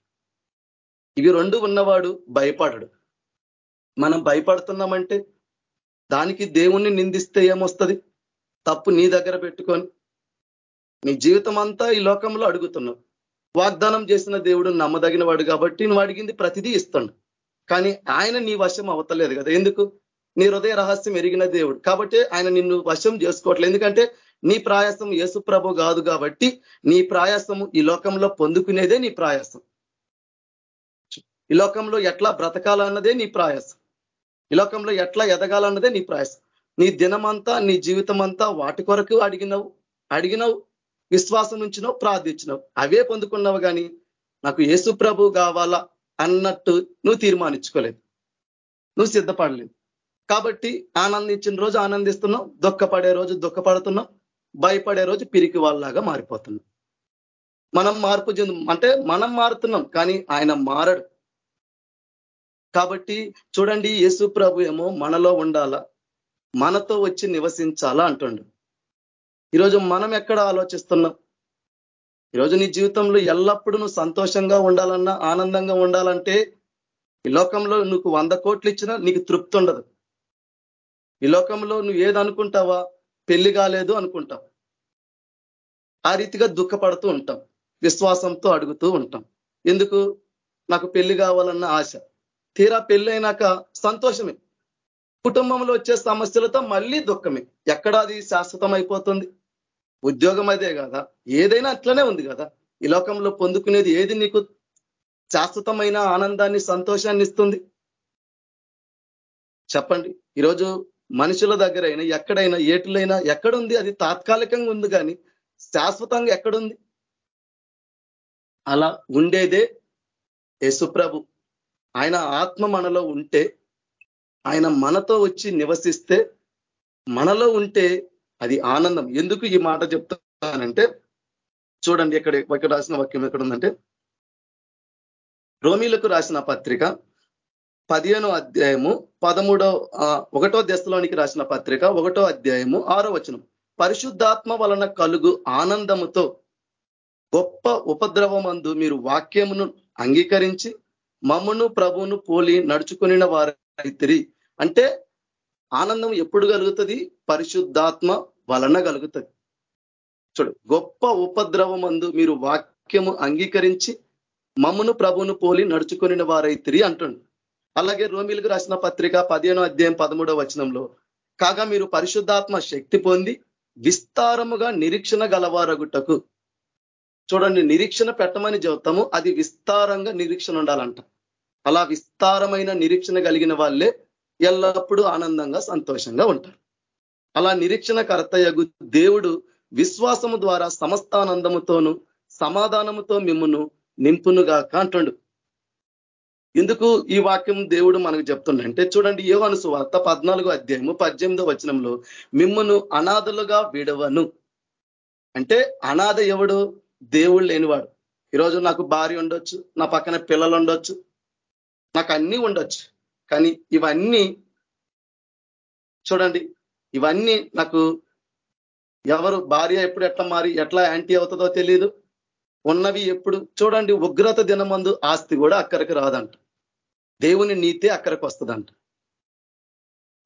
ఇవి రెండు ఉన్నవాడు భయపడడు. మనం భయపడుతున్నామంటే దానికి దేవుణ్ణి నిందిస్తే ఏమొస్తుంది? తప్పు నీ దగ్గర పెట్టుకొని. నీ జీవితం అంతా ఈ లోకంలో అడుగుతున్నావు. వాగ్దానం చేసిన దేవుడు నమ్మదగిన వాడు కాబట్టి నువ్వు అడిగింది ప్రతిదీ ఇస్తాడు. కానీ ఆయన నీ వశం అవతలేదు కదా. ఎందుకు? నీ హృదయ రహస్యం ఎరిగిన దేవుడు. కాబట్టి ఆయన నిన్ను వశం చేసుకోవట్లేదు. ఎందుకంటే నీ ప్రయాసం యేసు ప్రభు కాదు కాబట్టి నీ ప్రయాసము ఈ లోకంలో పొందుకునేదే నీ ప్రయాసం ఈ లోకంలో ఎట్లా బ్రతకాలన్నదే నీ ప్రయాసం ఈ లోకంలో ఎట్లా ఎదగాలన్నదే నీ ప్రయాసం నీ దినమంతా నీ జీవితం అంతా వాటి కొరకు అడిగినవు అడిగినవు విశ్వాసం నుంచినవు ప్రార్థించినవు. అవే పొందుకున్నావు కానీ నాకు యేసు ప్రభు కావాలా అన్నట్టు నువ్వు తీర్మానించుకోలేదు. నువ్వు సిద్ధపడలేదు. కాబట్టి ఆనందించిన రోజు ఆనందిస్తున్నావు దుఃఖపడే రోజు దుఃఖపడుతున్నావు భయపడే రోజు పిరికి వాళ్ళలాగా మారిపోతున్నాం. మనం మార్పు చెందు అంటే మనం మారుతున్నాం కానీ ఆయన మారడు. కాబట్టి చూడండి యేసు ప్రభు ఏమో మనలో ఉండాలా? మనతో వచ్చి నివసించాలా అంటుండు. ఈరోజు మనం ఎక్కడ ఆలోచిస్తున్నాం? ఈరోజు నీ జీవితంలో ఎల్లప్పుడూ నువ్వు సంతోషంగా ఉండాలన్నా ఆనందంగా ఉండాలంటే ఈ లోకంలో నువ్వు వంద కోట్లు ఇచ్చినా నీకు తృప్తి ఉండదు. ఈ లోకంలో నువ్వు ఏది అనుకుంటావా పెళ్ళి కాలేదు అనుకుంటాం. ఆ రీతిగా దుఃఖపడుతూ ఉంటాం. విశ్వాసంతో అడుగుతూ ఉంటాం. ఎందుకు? నాకు పెళ్ళి కావాలన్న ఆశ. తీరా పెళ్ళి అయినాక సంతోషమే. కుటుంబంలో వచ్చే సమస్యలతో మళ్ళీ దుఃఖమే. ఎక్కడ అది శాశ్వతం అయిపోతుంది. ఉద్యోగం అదే కదా. ఏదైనా అట్లనే ఉంది కదా. ఈ లోకంలో పొందుకునేది ఏది నీకు? శాశ్వతమైన ఆనందాన్ని సంతోషాన్ని ఇస్తుంది. చెప్పండి. ఈరోజు మనుషుల దగ్గరైనా ఎక్కడైనా ఏటులైనా ఎక్కడుంది? అది తాత్కాలికంగా ఉంది కానీ శాశ్వతంగా ఎక్కడుంది? అలా ఉండేదే యేసుప్రభు ఆయన ఆత్మ మనలో ఉంటే ఆయన మనతో వచ్చి నివసిస్తే మనలో ఉంటే అది ఆనందం. ఎందుకు ఈ మాట చెప్తానంటే చూడండి ఇక్కడ ఇక్కడ రాసిన వాక్యం ఎక్కడ ఉందంటే రోమిలకు రాసిన పత్రిక పదిహేనో అధ్యాయము పదమూడో ఒకటో దశలోనికి రాసిన పత్రిక ఒకటో అధ్యాయము ఆరో వచనం. పరిశుద్ధాత్మ వలన కలుగు ఆనందముతో గొప్ప ఉపద్రవమందు మీరు వాక్యమును అంగీకరించి మమ్మను ప్రభువును పోలి నడుచుకుని వారైతిరి అంటే ఆనందం ఎప్పుడు కలుగుతుంది? పరిశుద్ధాత్మ వలన కలుగుతుంది. చూడు గొప్ప ఉపద్రవమందు మీరు వాక్యము అంగీకరించి మమ్మను ప్రభును పోలి నడుచుకుని వారైతిరి అంటుండు. అలాగే రోమిలకు రాసిన పత్రిక పదిహేనో అధ్యాయం పదమూడో వచనంలో కాగా మీరు పరిశుద్ధాత్మ శక్తి పొంది విస్తారముగా నిరీక్షణ గలవారగుటకు. చూడండి నిరీక్షణ పెట్టమని చెబుతాము అది విస్తారంగా నిరీక్షణ ఉండాలంట. అలా విస్తారమైన నిరీక్షణ కలిగిన వాళ్ళే ఎల్లప్పుడూ ఆనందంగా సంతోషంగా ఉంటారు. అలా నిరీక్షణ కర్తయగు దేవుడు విశ్వాసము ద్వారా సమస్తానందముతోను సమాధానముతో మిమ్మును నింపునుగా అంటుండు. ఎందుకు ఈ వాక్యం దేవుడు మనకు చెప్తుండంటే చూడండి యోహాను సువార్త పద్నాలుగో అధ్యాయము పద్దెనిమిదో వచనంలో మిమ్మను అనాథలుగా విడవను. అంటే అనాథ ఎవడు? దేవుడు లేనివాడు. ఈరోజు నాకు భార్య ఉండొచ్చు నా పక్కన పిల్లలు ఉండొచ్చు నాకు అన్నీ ఉండొచ్చు. కానీ ఇవన్నీ చూడండి ఇవన్నీ నాకు ఎవరు భార్య ఎప్పుడు ఎట్లా మారి ఎట్లా యాంటీ అవుతుందో తెలియదు ఉన్నవి ఎప్పుడు చూడండి ఉగ్రత దినమందు ఆస్తి కూడా అక్కడికి రాదంట. దేవుని నీతే అక్కడికి వస్తుందంట.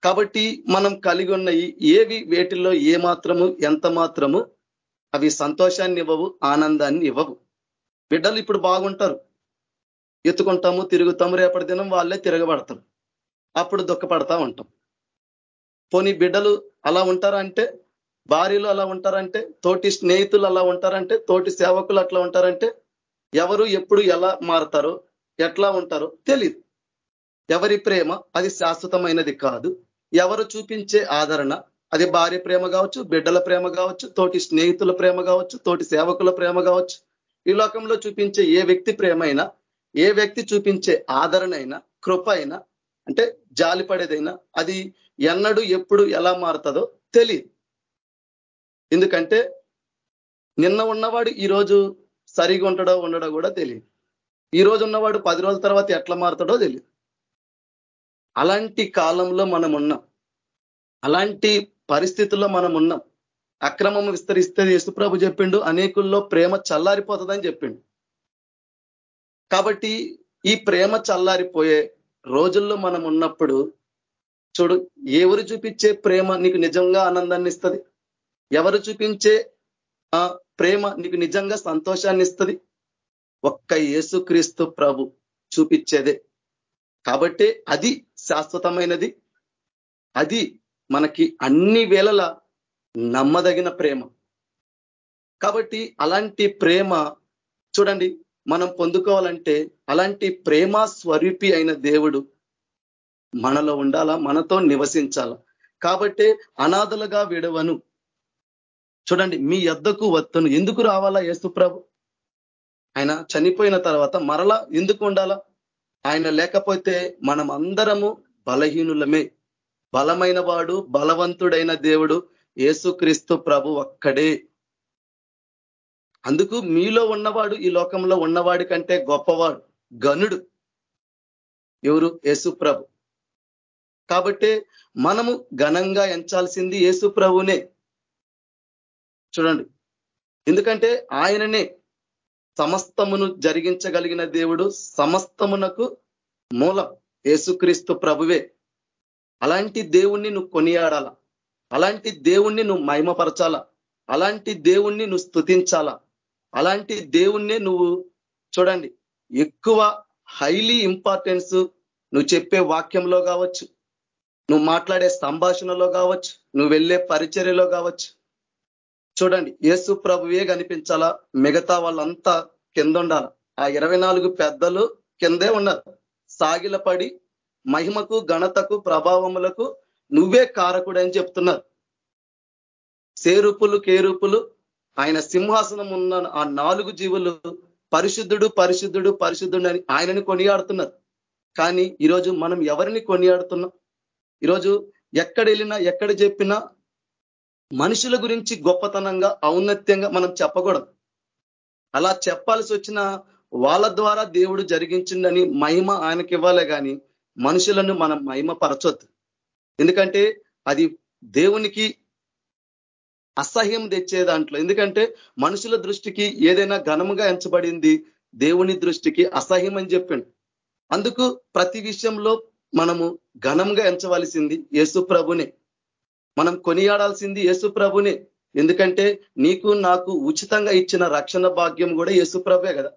కాబట్టి మనం కలిగి ఉన్న ఏవి వేటిల్లో ఏ మాత్రము ఎంత మాత్రము అవి సంతోషాన్ని ఇవ్వవు ఆనందాన్ని ఇవ్వవు. బిడ్డలు ఇప్పుడు బాగుంటారు. ఎత్తుకుంటాము తిరుగుతాము రేపటి దినం వాళ్ళే తిరగబడతారు. అప్పుడు దుఃఖపడతా ఉంటాం. పోనీ బిడ్డలు అలా ఉంటారంటే భార్యలు అలా ఉంటారంటే తోటి స్నేహితులు అలా ఉంటారంటే తోటి సేవకులు అట్లా ఉంటారంటే ఎవరు ఎప్పుడు ఎలా మారతారో ఎట్లా ఉంటారో తెలియదు ఎవరి ప్రేమ అది శాశ్వతమైనది కాదు. ఎవరు చూపించే ఆదరణ అది భార్య ప్రేమ కావచ్చు బిడ్డల ప్రేమ కావచ్చు తోటి స్నేహితుల ప్రేమ కావచ్చు తోటి సేవకుల ప్రేమ కావచ్చు. ఈ లోకంలో చూపించే ఏ వ్యక్తి ప్రేమ అయినా ఏ వ్యక్తి చూపించే ఆదరణ అయినా కృప అయినా అంటే జాలిపడేదైనా అది ఎన్నడు ఎప్పుడు ఎలా మారుతుందో తెలియదు. ఎందుకంటే నిన్న ఉన్నవాడు ఈరోజు సరిగా ఉంటాడో ఉండడో కూడా తెలియదు. ఈ రోజు ఉన్నవాడు పది రోజుల తర్వాత ఎట్లా మారుతాడో తెలియదు. అలాంటి కాలంలో మనం ఉన్నాం అలాంటి పరిస్థితుల్లో మనం ఉన్నాం అక్రమం విస్తరిస్తే యేసుప్రభు చెప్పిండు అనేకుల్లో ప్రేమ చల్లారిపోతుందని చెప్పిండు. కాబట్టి ఈ ప్రేమ చల్లారిపోయే రోజుల్లో మనం ఉన్నప్పుడు చూడు ఎవరు చూపించే ప్రేమ నీకు నిజంగా ఆనందాన్ని ఇస్తుంది? ఎవరు చూపించే ఆ ప్రేమ నీకు నిజంగా సంతోషాన్ని ఇస్తుంది? ఒక్క యేసుక్రీస్తు ప్రభు చూపించేదే. కాబట్టి అది శాశ్వతమైనది. అది మనకి అన్ని వేళల నమ్మదగిన ప్రేమ. కాబట్టి అలాంటి ప్రేమ చూడండి మనం పొందుకోవాలంటే అలాంటి ప్రేమ స్వరూపి అయిన దేవుడు మనలో ఉండాలా? మనతో నివసించాల? కాబట్టి అనాథలుగా విడవను. చూడండి మీ ఎద్దకు వత్తును. ఎందుకు రావాలా యేసుప్రభు? ఆయన చనిపోయిన తర్వాత మరలా ఎందుకు ఉండాలా? ఆయన లేకపోతే మనం అందరము బలహీనులమే. బలమైన వాడు బలవంతుడైన దేవుడు యేసుక్రీస్తు ప్రభు ఒక్కడే. అందుకు మీలో ఉన్నవాడు ఈ లోకంలో ఉన్నవాడి కంటే గొప్పవాడు గనుడు ఎవరు? యేసు ప్రభు. కాబట్టి మనము ఘనంగా ఎంచాల్సింది యేసు ప్రభునే. చూడండి. ఎందుకంటే ఆయననే. సమస్తమును జరిగించగలిగిన దేవుడు సమస్తమునకు మూలం యేసుక్రీస్తు ప్రభువే. అలాంటి దేవుణ్ణి నువ్వు కొనియాడాల. అలాంటి దేవుణ్ణి నువ్వు మహిమపరచాలా. అలాంటి దేవుణ్ణి నువ్వు స్థుతించాలా అలాంటి దేవుణ్ణే నువ్వు చూడండి ఎక్కువ హైలీ ఇంపార్టెన్స్ నువ్వు చెప్పే వాక్యంలో కావచ్చు నువ్వు మాట్లాడే సంభాషణలో కావచ్చు నువ్వు వెళ్ళే పరిచర్యలో కావచ్చు చూడండి యేసు ప్రభువే కనిపించాలా? మిగతా వాళ్ళంతా కింద ఉండాల ఆ ఇరవై పెద్దలు కిందే ఉన్నారు. సాగిలపడి మహిమకు ఘనతకు ప్రభావములకు నువ్వే కారకుడు అని చెప్తున్నారు. సేరుపులు కేరుపులు ఆయన సింహాసనం ఉన్న ఆ నాలుగు జీవులు పరిశుద్ధుడు పరిశుద్ధుడు పరిశుద్ధుడు అని ఆయనని కొనియాడుతున్నారు. కానీ ఈరోజు మనం ఎవరిని కొనియాడుతున్నాం? ఈరోజు ఎక్కడ వెళ్ళినా ఎక్కడ చెప్పినా మనుషుల గురించి గొప్పతనంగా ఔన్నత్యంగా మనం చెప్పకూడదు. అలా చెప్పాల్సి వచ్చిన వాళ్ళ ద్వారా దేవుడు జరిగించిందని మహిమ ఆయనకి ఇవ్వాలే కానీ మనుషులను మనం మహిమ పరచొద్దు ఎందుకంటే అది దేవునికి అసహ్యం తెచ్చే దాంట్లో. ఎందుకంటే మనుషుల దృష్టికి ఏదైనా ఘనముగా ఎంచబడింది దేవుని దృష్టికి అసహ్యం అని చెప్పిండు. అందుకు ప్రతి విషయంలో మనము ఘనంగా ఎంచవలసింది యేసు ప్రభునే. మనం కొనియాడాల్సింది యేసు ప్రభునే. ఎందుకంటే నీకు నాకు ఉచితంగా ఇచ్చిన రక్షణ భాగ్యం కూడా యేసు ప్రభే కదా.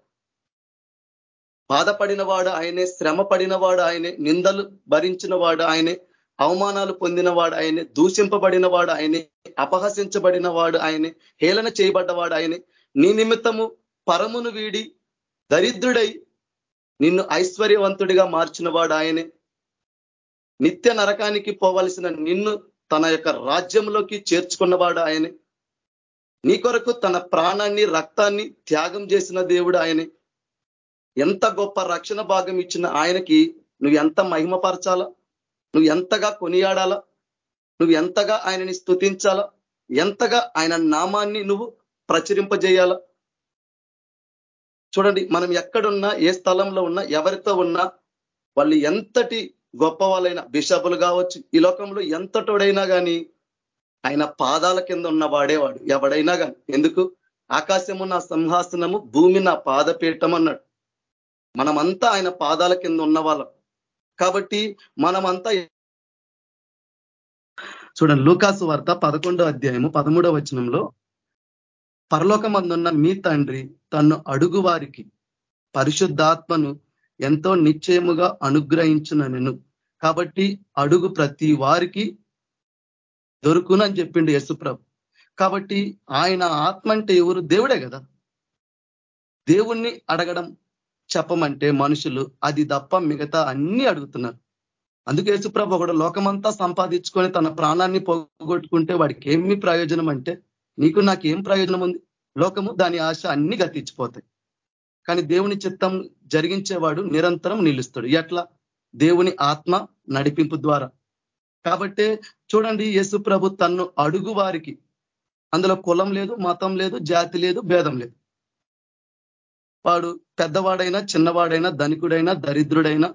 బాధపడిన వాడు ఆయనే శ్రమ పడినవాడు ఆయనే నిందలు భరించిన వాడు ఆయనే అవమానాలు పొందిన వాడు ఆయనే దూషింపబడిన వాడు ఆయనే అపహసించబడిన వాడు ఆయనే హేళన చేయబడ్డవాడు ఆయనే. నీ నిమిత్తము పరమును వీడి దరిద్రుడై నిన్ను ఐశ్వర్యవంతుడిగా మార్చిన వాడు ఆయనే. నిత్య నరకానికి పోవలసిన నిన్ను తన యొక్క రాజ్యంలోకి చేర్చుకున్నవాడు ఆయనే. నీ కొరకు తన ప్రాణాన్ని రక్తాన్ని త్యాగం చేసిన దేవుడు ఆయనే. ఎంత గొప్ప రక్షణ భాగం ఇచ్చిన ఆయనకి నువ్వు ఎంత మహిమపరచాలా? నువ్వు ఎంతగా కొనియాడాలా? నువ్వు ఎంతగా ఆయనని స్థుతించాలా ఎంతగా ఆయన నామాన్ని నువ్వు ప్రచురింపజేయాలా? చూడండి మనం ఎక్కడున్నా ఏ స్థలంలో ఉన్నా ఎవరితో ఉన్నా వాళ్ళు ఎంతటి గొప్ప వాళ్ళైనా బిషపులు కావచ్చు ఈ లోకంలో ఎంతటోడైనా కానీ ఆయన పాదాల కింద ఉన్న వాడేవాడు ఎవడైనా కానీ ఎందుకు? ఆకాశము నా సింహాసనము భూమి నా పాదపీఠం అన్నాడు. మనమంతా ఆయన పాదాల కింద ఉన్న వాళ్ళం కాబట్టి మనమంతా చూడండి లూకాసు వార్త పదకొండో అధ్యాయము పదమూడో వచనంలో పరలోకమందున్న మీ తండ్రి తన్ను అడుగు వారికి పరిశుద్ధాత్మను ఎంతో నిశ్చయముగా అనుగ్రహించిన నేను కాబట్టి అడుగు ప్రతి వారికి దొరుకునని చెప్పిండు యశుప్రభు కాబట్టి ఆయన ఆత్మ అంటే ఎవరు? దేవుడే కదా. దేవుణ్ణి అడగడం చెప్పమంటే మనుషులు అది తప్ప మిగతా అన్ని అడుగుతున్నారు. అందుకే యేసుప్రభు ఒకడు లోకమంతా సంపాదించుకొని తన ప్రాణాన్ని పోగొట్టుకుంటే వాడికి ఏమి ప్రయోజనం అంటే నీకు నాకు ఏం ప్రయోజనం ఉంది? లోకము దాని ఆశ అన్ని గతించిపోతాయి. కానీ దేవుని చిత్తం జరిగించేవాడు నిరంతరం నిలుస్తాడు. ఎట్లా? దేవుని ఆత్మ నడిపింపు ద్వారా. కాబట్టే చూడండి యేసు ప్రభు తన్ను అడుగు వారికి. అందులో కులం లేదు మతం లేదు జాతి లేదు భేదం లేదు. వాడు పెద్దవాడైనా చిన్నవాడైనా ధనికుడైనా దరిద్రుడైనా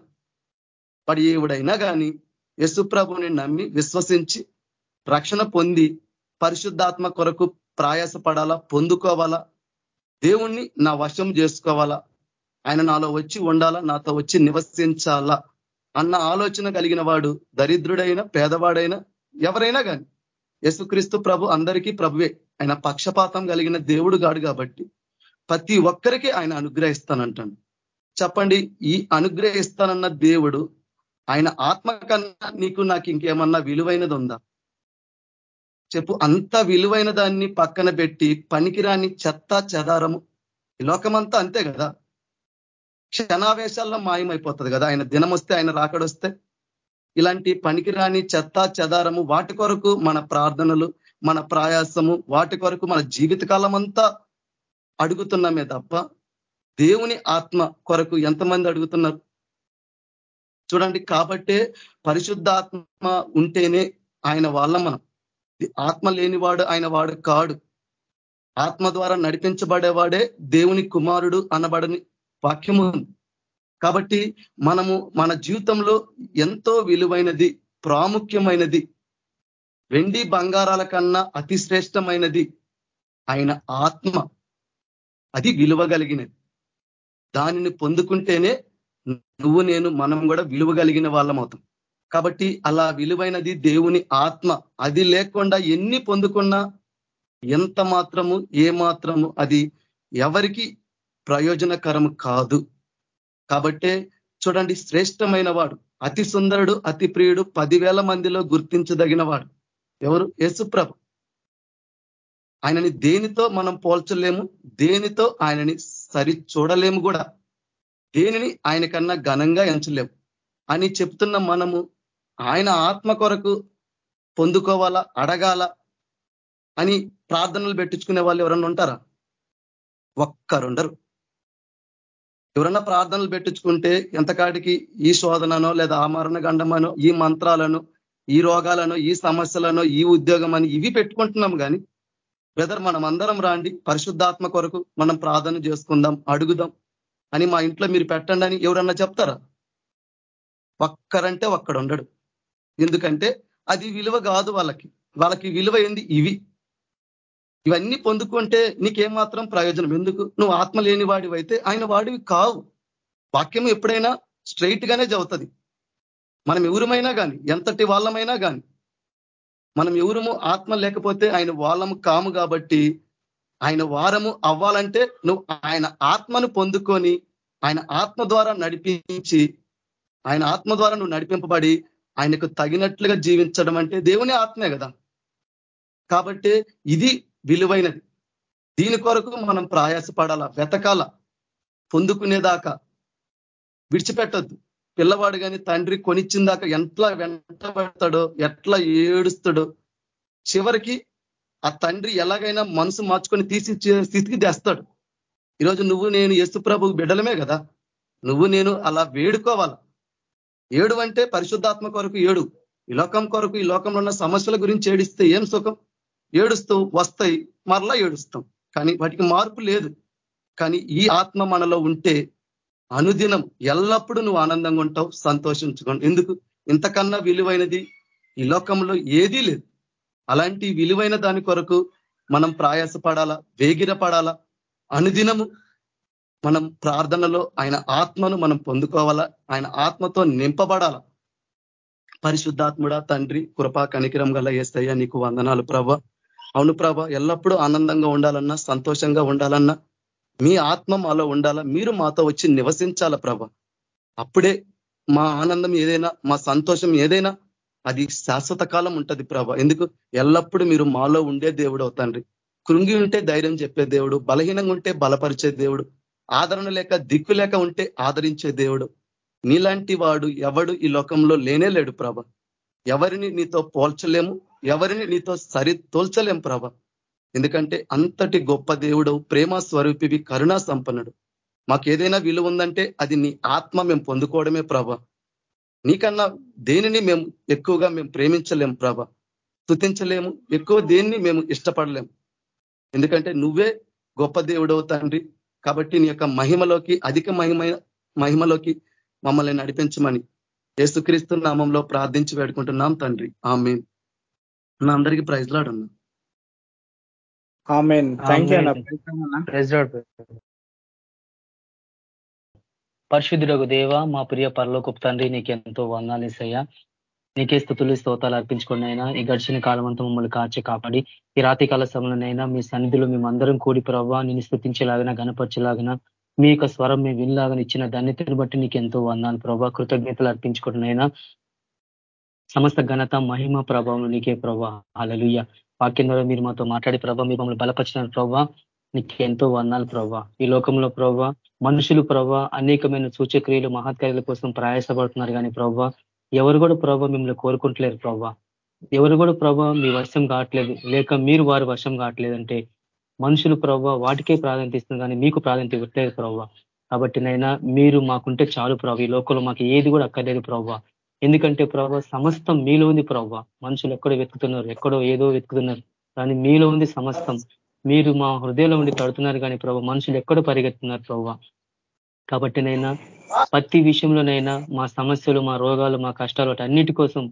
వాడు ఏవుడైనా కానీ యశుప్రభుని నమ్మి విశ్వసించి రక్షణ పొంది పరిశుద్ధాత్మ కొరకు ప్రయాసపడాలా పొందుకోవాలా దేవుణ్ణి నా వశం చేసుకోవాలా? ఆయన నాలో వచ్చి ఉండాలా? నాతో వచ్చి నివసించాలా? అన్న ఆలోచన కలిగిన వాడు దరిద్రుడైనా పేదవాడైనా ఎవరైనా కానీ యేసుక్రీస్తు ప్రభు అందరికీ ప్రభువే. ఆయన పక్షపాతం కలిగిన దేవుడు గాడు కాబట్టి ప్రతి ఒక్కరికి ఆయన అనుగ్రహిస్తానంటాను చెప్పండి ఈ అనుగ్రహిస్తానన్న దేవుడు ఆయన ఆత్మ కన్నా నీకు నాకు ఇంకేమన్నా విలువైనది ఉందా చెప్పు అంత విలువైన దాన్ని పక్కన పెట్టి పనికిరాని చెత్త చెదారము. లోకమంతా అంతే కదా? క్షణావేశాల్లో మాయమైపోతుంది కదా? ఆయన దినం వస్తే ఆయన రాకడొస్తే. ఇలాంటి పనికిరాని చెత్త చెదారము వాటి కొరకు మన ప్రార్థనలు మన ప్రయాసము వాటి కొరకు మన జీవితకాలం అంతా అడుగుతున్నామే తప్ప దేవుని ఆత్మ కొరకు ఎంతమంది అడుగుతున్నారు? చూడండి కాబట్టే పరిశుద్ధాత్మ ఉంటేనే ఆయన వాళ్ళ మనం. ఆత్మ లేనివాడు ఆయన వాడు కాడు. ఆత్మ ద్వారా నడిపించబడేవాడే దేవుని కుమారుడు అనబడని వాక్యము. కాబట్టి మనము మన జీవితంలో ఎంతో విలువైనది ప్రాముఖ్యమైనది వెండి బంగారాల కన్నా అతి శ్రేష్టమైనది ఆయన ఆత్మ. అది విలువ కలిగినది. దానిని పొందుకుంటేనే నువ్వు నేను మనం కూడా విలువ కలిగిన వాళ్ళం అవుతాం కాబట్టి అలా విలువైనది దేవుని ఆత్మ. అది లేకుండా ఎన్ని పొందుకున్నా ఎంత మాత్రము ఏ మాత్రము అది ఎవరికి ప్రయోజనకరం కాదు. కాబట్టే చూడండి శ్రేష్టమైన వాడు అతి సుందరుడు అతి ప్రియుడు పదివేల మందిలో గుర్తించదగిన వాడు ఎవరు? యేసుప్రభు. ఆయనని దేనితో మనం పోల్చలేము? దేనితో ఆయనని సరి చూడలేము కూడా. దేనిని ఆయన కన్నా ఘనంగా ఎంచలేము? అని చెప్తున్న మనము ఆయన ఆత్మ కొరకు పొందుకోవాలా అడగాల అని ప్రార్థనలు పెట్టించుకునే వాళ్ళు ఎవరన్నా ఉంటారా? ఒక్కరుండరు. ఎవరన్నా ప్రార్థనలు పెట్టించుకుంటే ఎంతకాటికి ఈ శోధననో లేదా ఆమరణ గండమనో ఈ మంత్రాలను ఈ రోగాలను ఈ సమస్యలను ఈ ఉద్యోగం అని ఇవి పెట్టుకుంటున్నాం కానీ బ్రదర్ మనం అందరం రాండి పరిశుద్ధాత్మ కొరకు మనం ప్రార్థన చేసుకుందాం అడుగుదాం అని మా ఇంట్లో మీరు పెట్టండి అని ఎవరన్నా చెప్తారా? ఒక్కరంటే ఒక్కడుండడు. ఎందుకంటే అది విలువ కాదు వాళ్ళకి. వాళ్ళకి విలువ ఏంది? ఇవి. ఇవన్నీ పొందుకుంటే నీకేమాత్రం ప్రయోజనం. ఎందుకు? నువ్వు ఆత్మ లేని వాడివైతే ఆయన వాడివి కావు. వాక్యం ఎప్పుడైనా స్ట్రైట్ గానే చదువుతుంది. మనం ఎవరమైనా కానీ ఎంతటి వాళ్ళమైనా కానీ మనం ఎవరము ఆత్మ లేకపోతే ఆయన వాళ్ళము కాము కాబట్టి ఆయన వారము అవ్వాలంటే నువ్వు ఆయన ఆత్మను పొందుకొని ఆయన ఆత్మ ద్వారా నడిపించి ఆయన ఆత్మ ద్వారా నువ్వు నడిపింపబడి ఆయనకు తగినట్లుగా జీవించడం అంటే దేవుని ఆత్మే కదా. కాబట్టి ఇది విలువైనది. దీని కొరకు మనం ప్రయాసపడాల వెతకాల పొందుకునేదాకా విడిచిపెట్టద్దు. పిల్లవాడు కానీ తండ్రి కొనిచ్చిందాక ఎట్లా వెంటబడతాడో ఎట్లా ఏడుస్తాడో చివరికి ఆ తండ్రి ఎలాగైనా మనసు మార్చుకొని తీసి స్థితికి తెస్తాడు. ఈరోజు నువ్వు నేను యేసుప్రభు బిడ్డలమే కదా. నువ్వు నేను అలా వేడుకోవాలా? ఏడు అంటే పరిశుద్ధాత్మ కొరకు ఏడు. ఈ లోకం కొరకు ఈ లోకంలో ఉన్న సమస్యల గురించి ఏడిస్తే ఏం సుఖం? ఏడుస్తూ వస్తాయి మరలా ఏడుస్తాం. కానీ వాటికి మార్పు లేదు. కానీ ఈ ఆత్మ మనలో ఉంటే అనుదినం ఎల్లప్పుడూ నువ్వు ఆనందంగా ఉంటావు సంతోషించుకోండి ఎందుకు? ఇంతకన్నా విలువైనది ఈ లోకంలో ఏదీ లేదు. అలాంటి విలువైన దాని కొరకు మనం ప్రయాసపడాలా వేగిరపడాలా? అనుదినము మనం ప్రార్థనలో ఆయన ఆత్మను మనం పొందుకోవాలా? ఆయన ఆత్మతో నింపబడాల? పరిశుద్ధాత్ముడ తండ్రి కృపా కనికిరం గల ఏస్తయ్యా నీకు వందనాలు ప్రభ. అవును ప్రభ ఎల్లప్పుడూ ఆనందంగా ఉండాలన్నా సంతోషంగా ఉండాలన్నా మీ ఆత్మ మాలో ఉండాలా? మీరు మాతో వచ్చి నివసించాల ప్రభ? అప్పుడే మా ఆనందం ఏదైనా మా సంతోషం ఏదైనా అది శాశ్వత కాలం ఉంటది ప్రభ. ఎందుకు? ఎల్లప్పుడూ మీరు మాలో ఉండే దేవుడు అవుతండ్రి కృంగి ఉంటే ధైర్యం చెప్పే దేవుడు బలహీనంగా ఉంటే బలపరిచే దేవుడు. ఆదరణ లేక దిక్కు లేక ఉంటే ఆదరించే దేవుడు. నీలాంటి వాడు ఎవడు ఈ లోకంలో లేనే లేడు ప్రభ. ఎవరిని నీతో పోల్చలేము ఎవరిని నీతో సరి తోల్చలేం ప్రభ. ఎందుకంటే అంతటి గొప్ప దేవుడు ప్రేమ స్వరూపివి కరుణా సంపన్నుడు. మాకు ఏదైనా విలువ ఉందంటే అది నీ ఆత్మ మేము పొందుకోవడమే ప్రభ. నీకన్నా దేనిని మేము ఎక్కువగా మేము ప్రేమించలేం ప్రభ. స్థుతించలేము ఎక్కువ దేన్ని మేము ఇష్టపడలేము ఎందుకంటే నువ్వే గొప్ప దేవుడవు తండ్రి కాబట్టి నీ యొక్క మహిమలోకి అధిక మహిమ మహిమలోకి మమ్మల్ని నడిపించమని యేసుక్రీస్తు నామంలో ప్రార్థించి వేడుకుంటున్నాం తండ్రి. ఆమె నా అందరికీ ప్రైజ్లాడున్నా పరిశుద్ధుడకు దేవ మా ప్రియ పరలోకపు తండ్రి నీకెంతో వందాలేసయ్యా నీకే స్థుతులు స్తోతాలు అర్పించుకున్న అయినా ఈ గడిచిన కాలం అంతా మమ్మల్ని కాచి కాపాడి ఈ రాతి కాల సమయంలోనైనా మీ సన్నిధిలో మేమందరం కూడి ప్రవ్వా నేను స్థుతించేలాగిన గణపరిచేలాగిన మీ యొక్క స్వరం మేము వినలాగా ఇచ్చిన ధన్యతను బట్టి నీకు ఎంతో వందాలు ప్రభా కృతజ్ఞతలు అర్పించుకుంటున్నైనా సమస్త ఘనత మహిమ ప్రభావం నీకే ప్రభా అలలుయ్య వాక్యం ద్వారా మీరు మాతో మాట్లాడి ప్రభావ మీరు మమ్మల్ని బలపరిచిన ప్రభావ నీకు ఎంతో వందాలు ప్రభావ ఈ లోకంలో ప్రభావ మనుషులు ప్రభావ అనేకమైన సూచక్రియలు మహత్కార్యాల కోసం ప్రయాసపడుతున్నారు కానీ ప్రభావ ఎవరు కూడా ప్రభావ మిమ్మల్ని కోరుకుంటలేరు ప్రభావ ఎవరు కూడా ప్రభావ మీ వశం కావట్లేదు. లేక మీరు వారి వశం కావట్లేదంటే మనుషులు ప్రభావ వాటికే ప్రాధాన్యత ఇస్తుంది కానీ మీకు ప్రాధాన్యత ఇవ్వట్లేదు ప్రభావ కాబట్టి నైనా మీరు మాకుంటే చాలు ప్రభావ ఈ లోకంలో మాకు ఏది కూడా అక్కర్లేదు ప్రభావ ఎందుకంటే ప్రభావ సమస్తం మీలో ఉంది ప్రభావ మనుషులు ఎక్కడో వెతుకుతున్నారు ఎక్కడో ఏదో వెతుకుతున్నారు. కానీ మీలో ఉంది సమస్తం. మీరు మా హృదయంలో ఉండి తడుతున్నారు కానీ ప్రభావ మనుషులు ఎక్కడో పరిగెత్తున్నారు ప్రభావ కాబట్టి నైనా ప్రతి విషయంలోనైనా మా సమస్యలు మా రోగాలు మా కష్టాలు అన్నిటి కోసం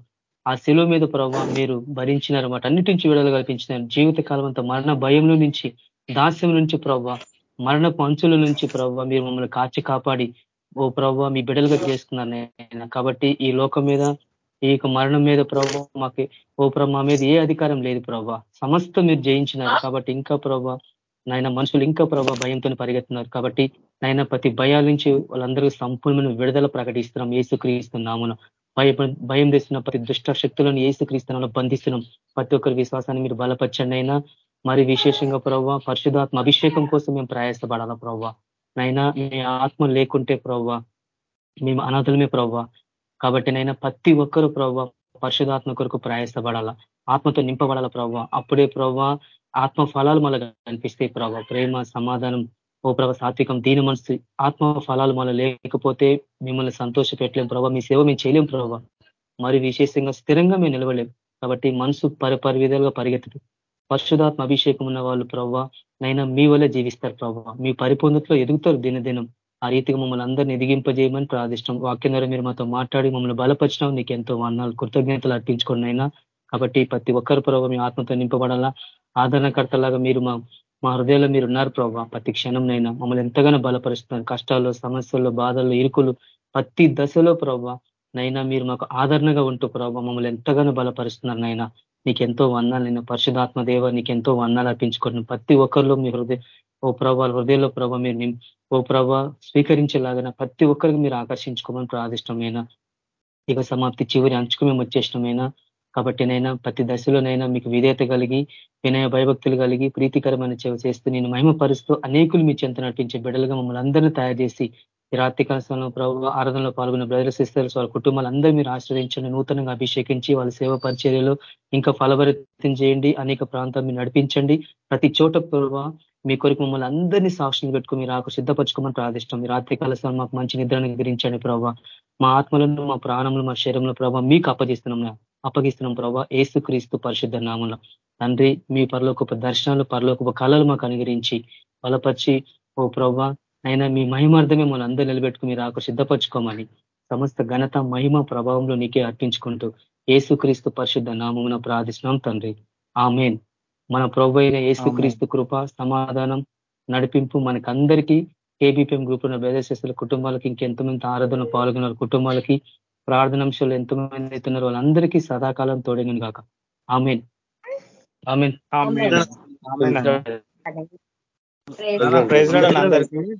ఆ శిలువ మీద ప్రభావ మీరు భరించినారు. మాట అన్నిటి నుంచి విడుదల కల్పించినారు. జీవిత కాలం అంతా మరణ భయంలో నుంచి దాస్యం నుంచి ప్రభావ మరణ పంచుల నుంచి ప్రభావ మీరు మమ్మల్ని కాచి కాపాడి ఓ ప్రభావ మీ బిడ్డలుగా చేసుకున్నారు కాబట్టి ఈ లోకం మీద ఈ మరణం మీద ప్రభావ మాకు ఓ ప్రభావ మా మీద ఏ అధికారం లేదు ప్రభావ సమస్త మీరు జయించినారు. కాబట్టి ఇంకా ప్రభావ నాయన మనుషులు ఇంకా ప్రభావ భయంతో పరిగెత్తున్నారు. కాబట్టి నాయన ప్రతి భయాల నుంచి వాళ్ళందరూ సంపూర్ణమైన విడుదల ప్రకటిస్తున్నాం. ఏసుక్రీస్తున్నామును భయం భయం తెస్తున్న ప్రతి దుష్ట శక్తులను ఏసుక్రీస్తున్నా బంధిస్తున్నాం. ప్రతి ఒక్కరి విశ్వాసాన్ని మీరు బలపరచండి అయినా. మరి విశేషంగా ప్రవ్వ పరిశుధాత్మ అభిషేకం కోసం మేము ప్రయాసపడాలా ప్రవ్వ? నైనా మీ ఆత్మ లేకుంటే ప్రవ్వ? మేము అనాథలమే ప్రవ్వ? కాబట్టి నైనా ప్రతి ఒక్కరు ప్రవ్వ పరిశుధాత్మ కొరకు ప్రయాసపడాలా? ఆత్మతో నింపబడాల ప్రవ్వ? అప్పుడే ప్రవ్వ ఆత్మ ఫలాలు మనకు కనిపిస్తాయి ప్రభావ ప్రేమ సమాధానం ఓ ప్రభ సాత్వికం దీని మనసు ఆత్మ ఫలాలు మనం లేకపోతే మిమ్మల్ని సంతోష పెట్టలేం ప్రభావ మీ సేవ మేము చేయలేం ప్రభావ మరి విశేషంగా స్థిరంగా మేము నిలవలేం కాబట్టి మనసు పరి విధాలుగా పరిగెత్తదు పరిశుధాత్మ అభిషేకం ఉన్న వాళ్ళు ప్రవ్వ నైనా మీ వల్ల జీవిస్తారు ప్రవ్వ మీ పరిపూర్ణతలో ఎదుగుతారు దినదినం. ఆ రీతిగా మమ్మల్ని అందరినీ ఎదిగింపజేయమని ప్రార్థిష్టం. వాక్యం ద్వారా మీరు మాతో మాట్లాడి మమ్మల్ని బలపరిచినాం నీకు ఎంతో వర్ణాలు కృతజ్ఞతలు అర్పించుకోండి అయినా కాబట్టి ప్రతి ఒక్కరు ప్రభావ మీ ఆత్మతో నింపబడాలా. ఆదరణకర్తలాగా మీరు మా మా హృదయంలో మీరు ఉన్నారు ప్రభావ ప్రతి క్షణంనైనా మమ్మల్ని ఎంతగానో బలపరుస్తున్నారు. కష్టాల్లో సమస్యల్లో బాధల్లో ఇరుకులు ప్రతి దశలో ప్రభావ నైనా మీరు మాకు ఆదరణగా ఉంటూ ప్రభావ మమ్మల్ని ఎంతగానో బలపరుస్తున్నారు నైనా. నీకెంతో వందాలు నేను పరిశుధాత్మ దేవ నీకు ఎంతో వందాలు అర్పించుకుంటున్నాను ప్రతి ఒక్కరిలో మీ హృదయ ఓ ప్రభావ హృదయంలో ప్రభావ మీరు ఓ ప్రభా స్వీకరించేలాగా ప్రతి ఒక్కరికి మీరు ఆకర్షించుకోమని ప్రార్థిష్టమైన ఇక సమాప్తి చివరి అంచుకు మేము వచ్చేసినమైనా కాబట్టి నైనా ప్రతి దశలోనైనా మీకు విధేయత కలిగి వినయ భయభక్తులు కలిగి ప్రీతికరమైన సేవ చేస్తూ నేను మహిమపరుస్తూ అనేకులు మీ చెంత నటించే బిడ్డలుగా మమ్మల్ని అందరినీ తయారు చేసి ఈ రాత్రి కాలంలో ప్రభు ఆరాధనలో పాల్గొన్న బ్రదర్ సిస్టర్స్ వాళ్ళ కుటుంబాలందరూ మీరు ఆశ్రయించండి నూతనంగా అభిషేకించి వాళ్ళ సేవ పరిచర్యలో ఇంకా ఫలభరితం చేయండి అనేక ప్రాంతాలు మీరు నడిపించండి. ప్రతి చోట ప్రభావ మీ కొరకు మమ్మల్ని అందరినీ సాక్షులు పెట్టుకుని మీరు ఆకు సిద్ధపరచుకోమని ప్రార్థిష్టం. మీరు రాత్రి కాలస్థానం మాకు మంచి నిద్రను గురించండి ప్రభావ మా ఆత్మలను మా ప్రాణంలో మా శరీరంలో ప్రభావ మీకు అప్పజేస్తున్నాం అప్పగిస్తున్నాం ప్రభావ ఏసు క్రీస్తు పరిశుద్ధ నామంలో. తండ్రి మీ పరలోకపు దర్శనాలు పరలోకపు కళలు మాకు అనుగ్రహించి బలపరిచి ఓ ప్రభా అయినా మీ మహిమార్థమే మన అందరూ నిలబెట్టుకుని మీరు ఆకు సిద్ధపరచుకోమని సమస్త ఘనత మహిమ ప్రభావంలో నీకే అర్పించుకుంటూ ఏసుక్రీస్తు పరిశుద్ధ నామమున ప్రార్థిస్తున్నాం తండ్రి. ఆమెన్. మన ప్రభు అయిన ఏసుక్రీస్తు కృప సమాధానం నడిపింపు మనకందరికీ కేబీపీఎం గ్రూప్ ఉన్న బేదశస్తుల కుటుంబాలకి ఇంకెంతమంది ఆరాధన పాల్గొన్న కుటుంబాలకి ప్రార్థనాంశాలు ఎంతమంది అవుతున్నారు వాళ్ళందరికీ సదాకాలం తోడేను కాక ఆమెన్. ఆమెన్. ప్రైజ్ అందరికీ.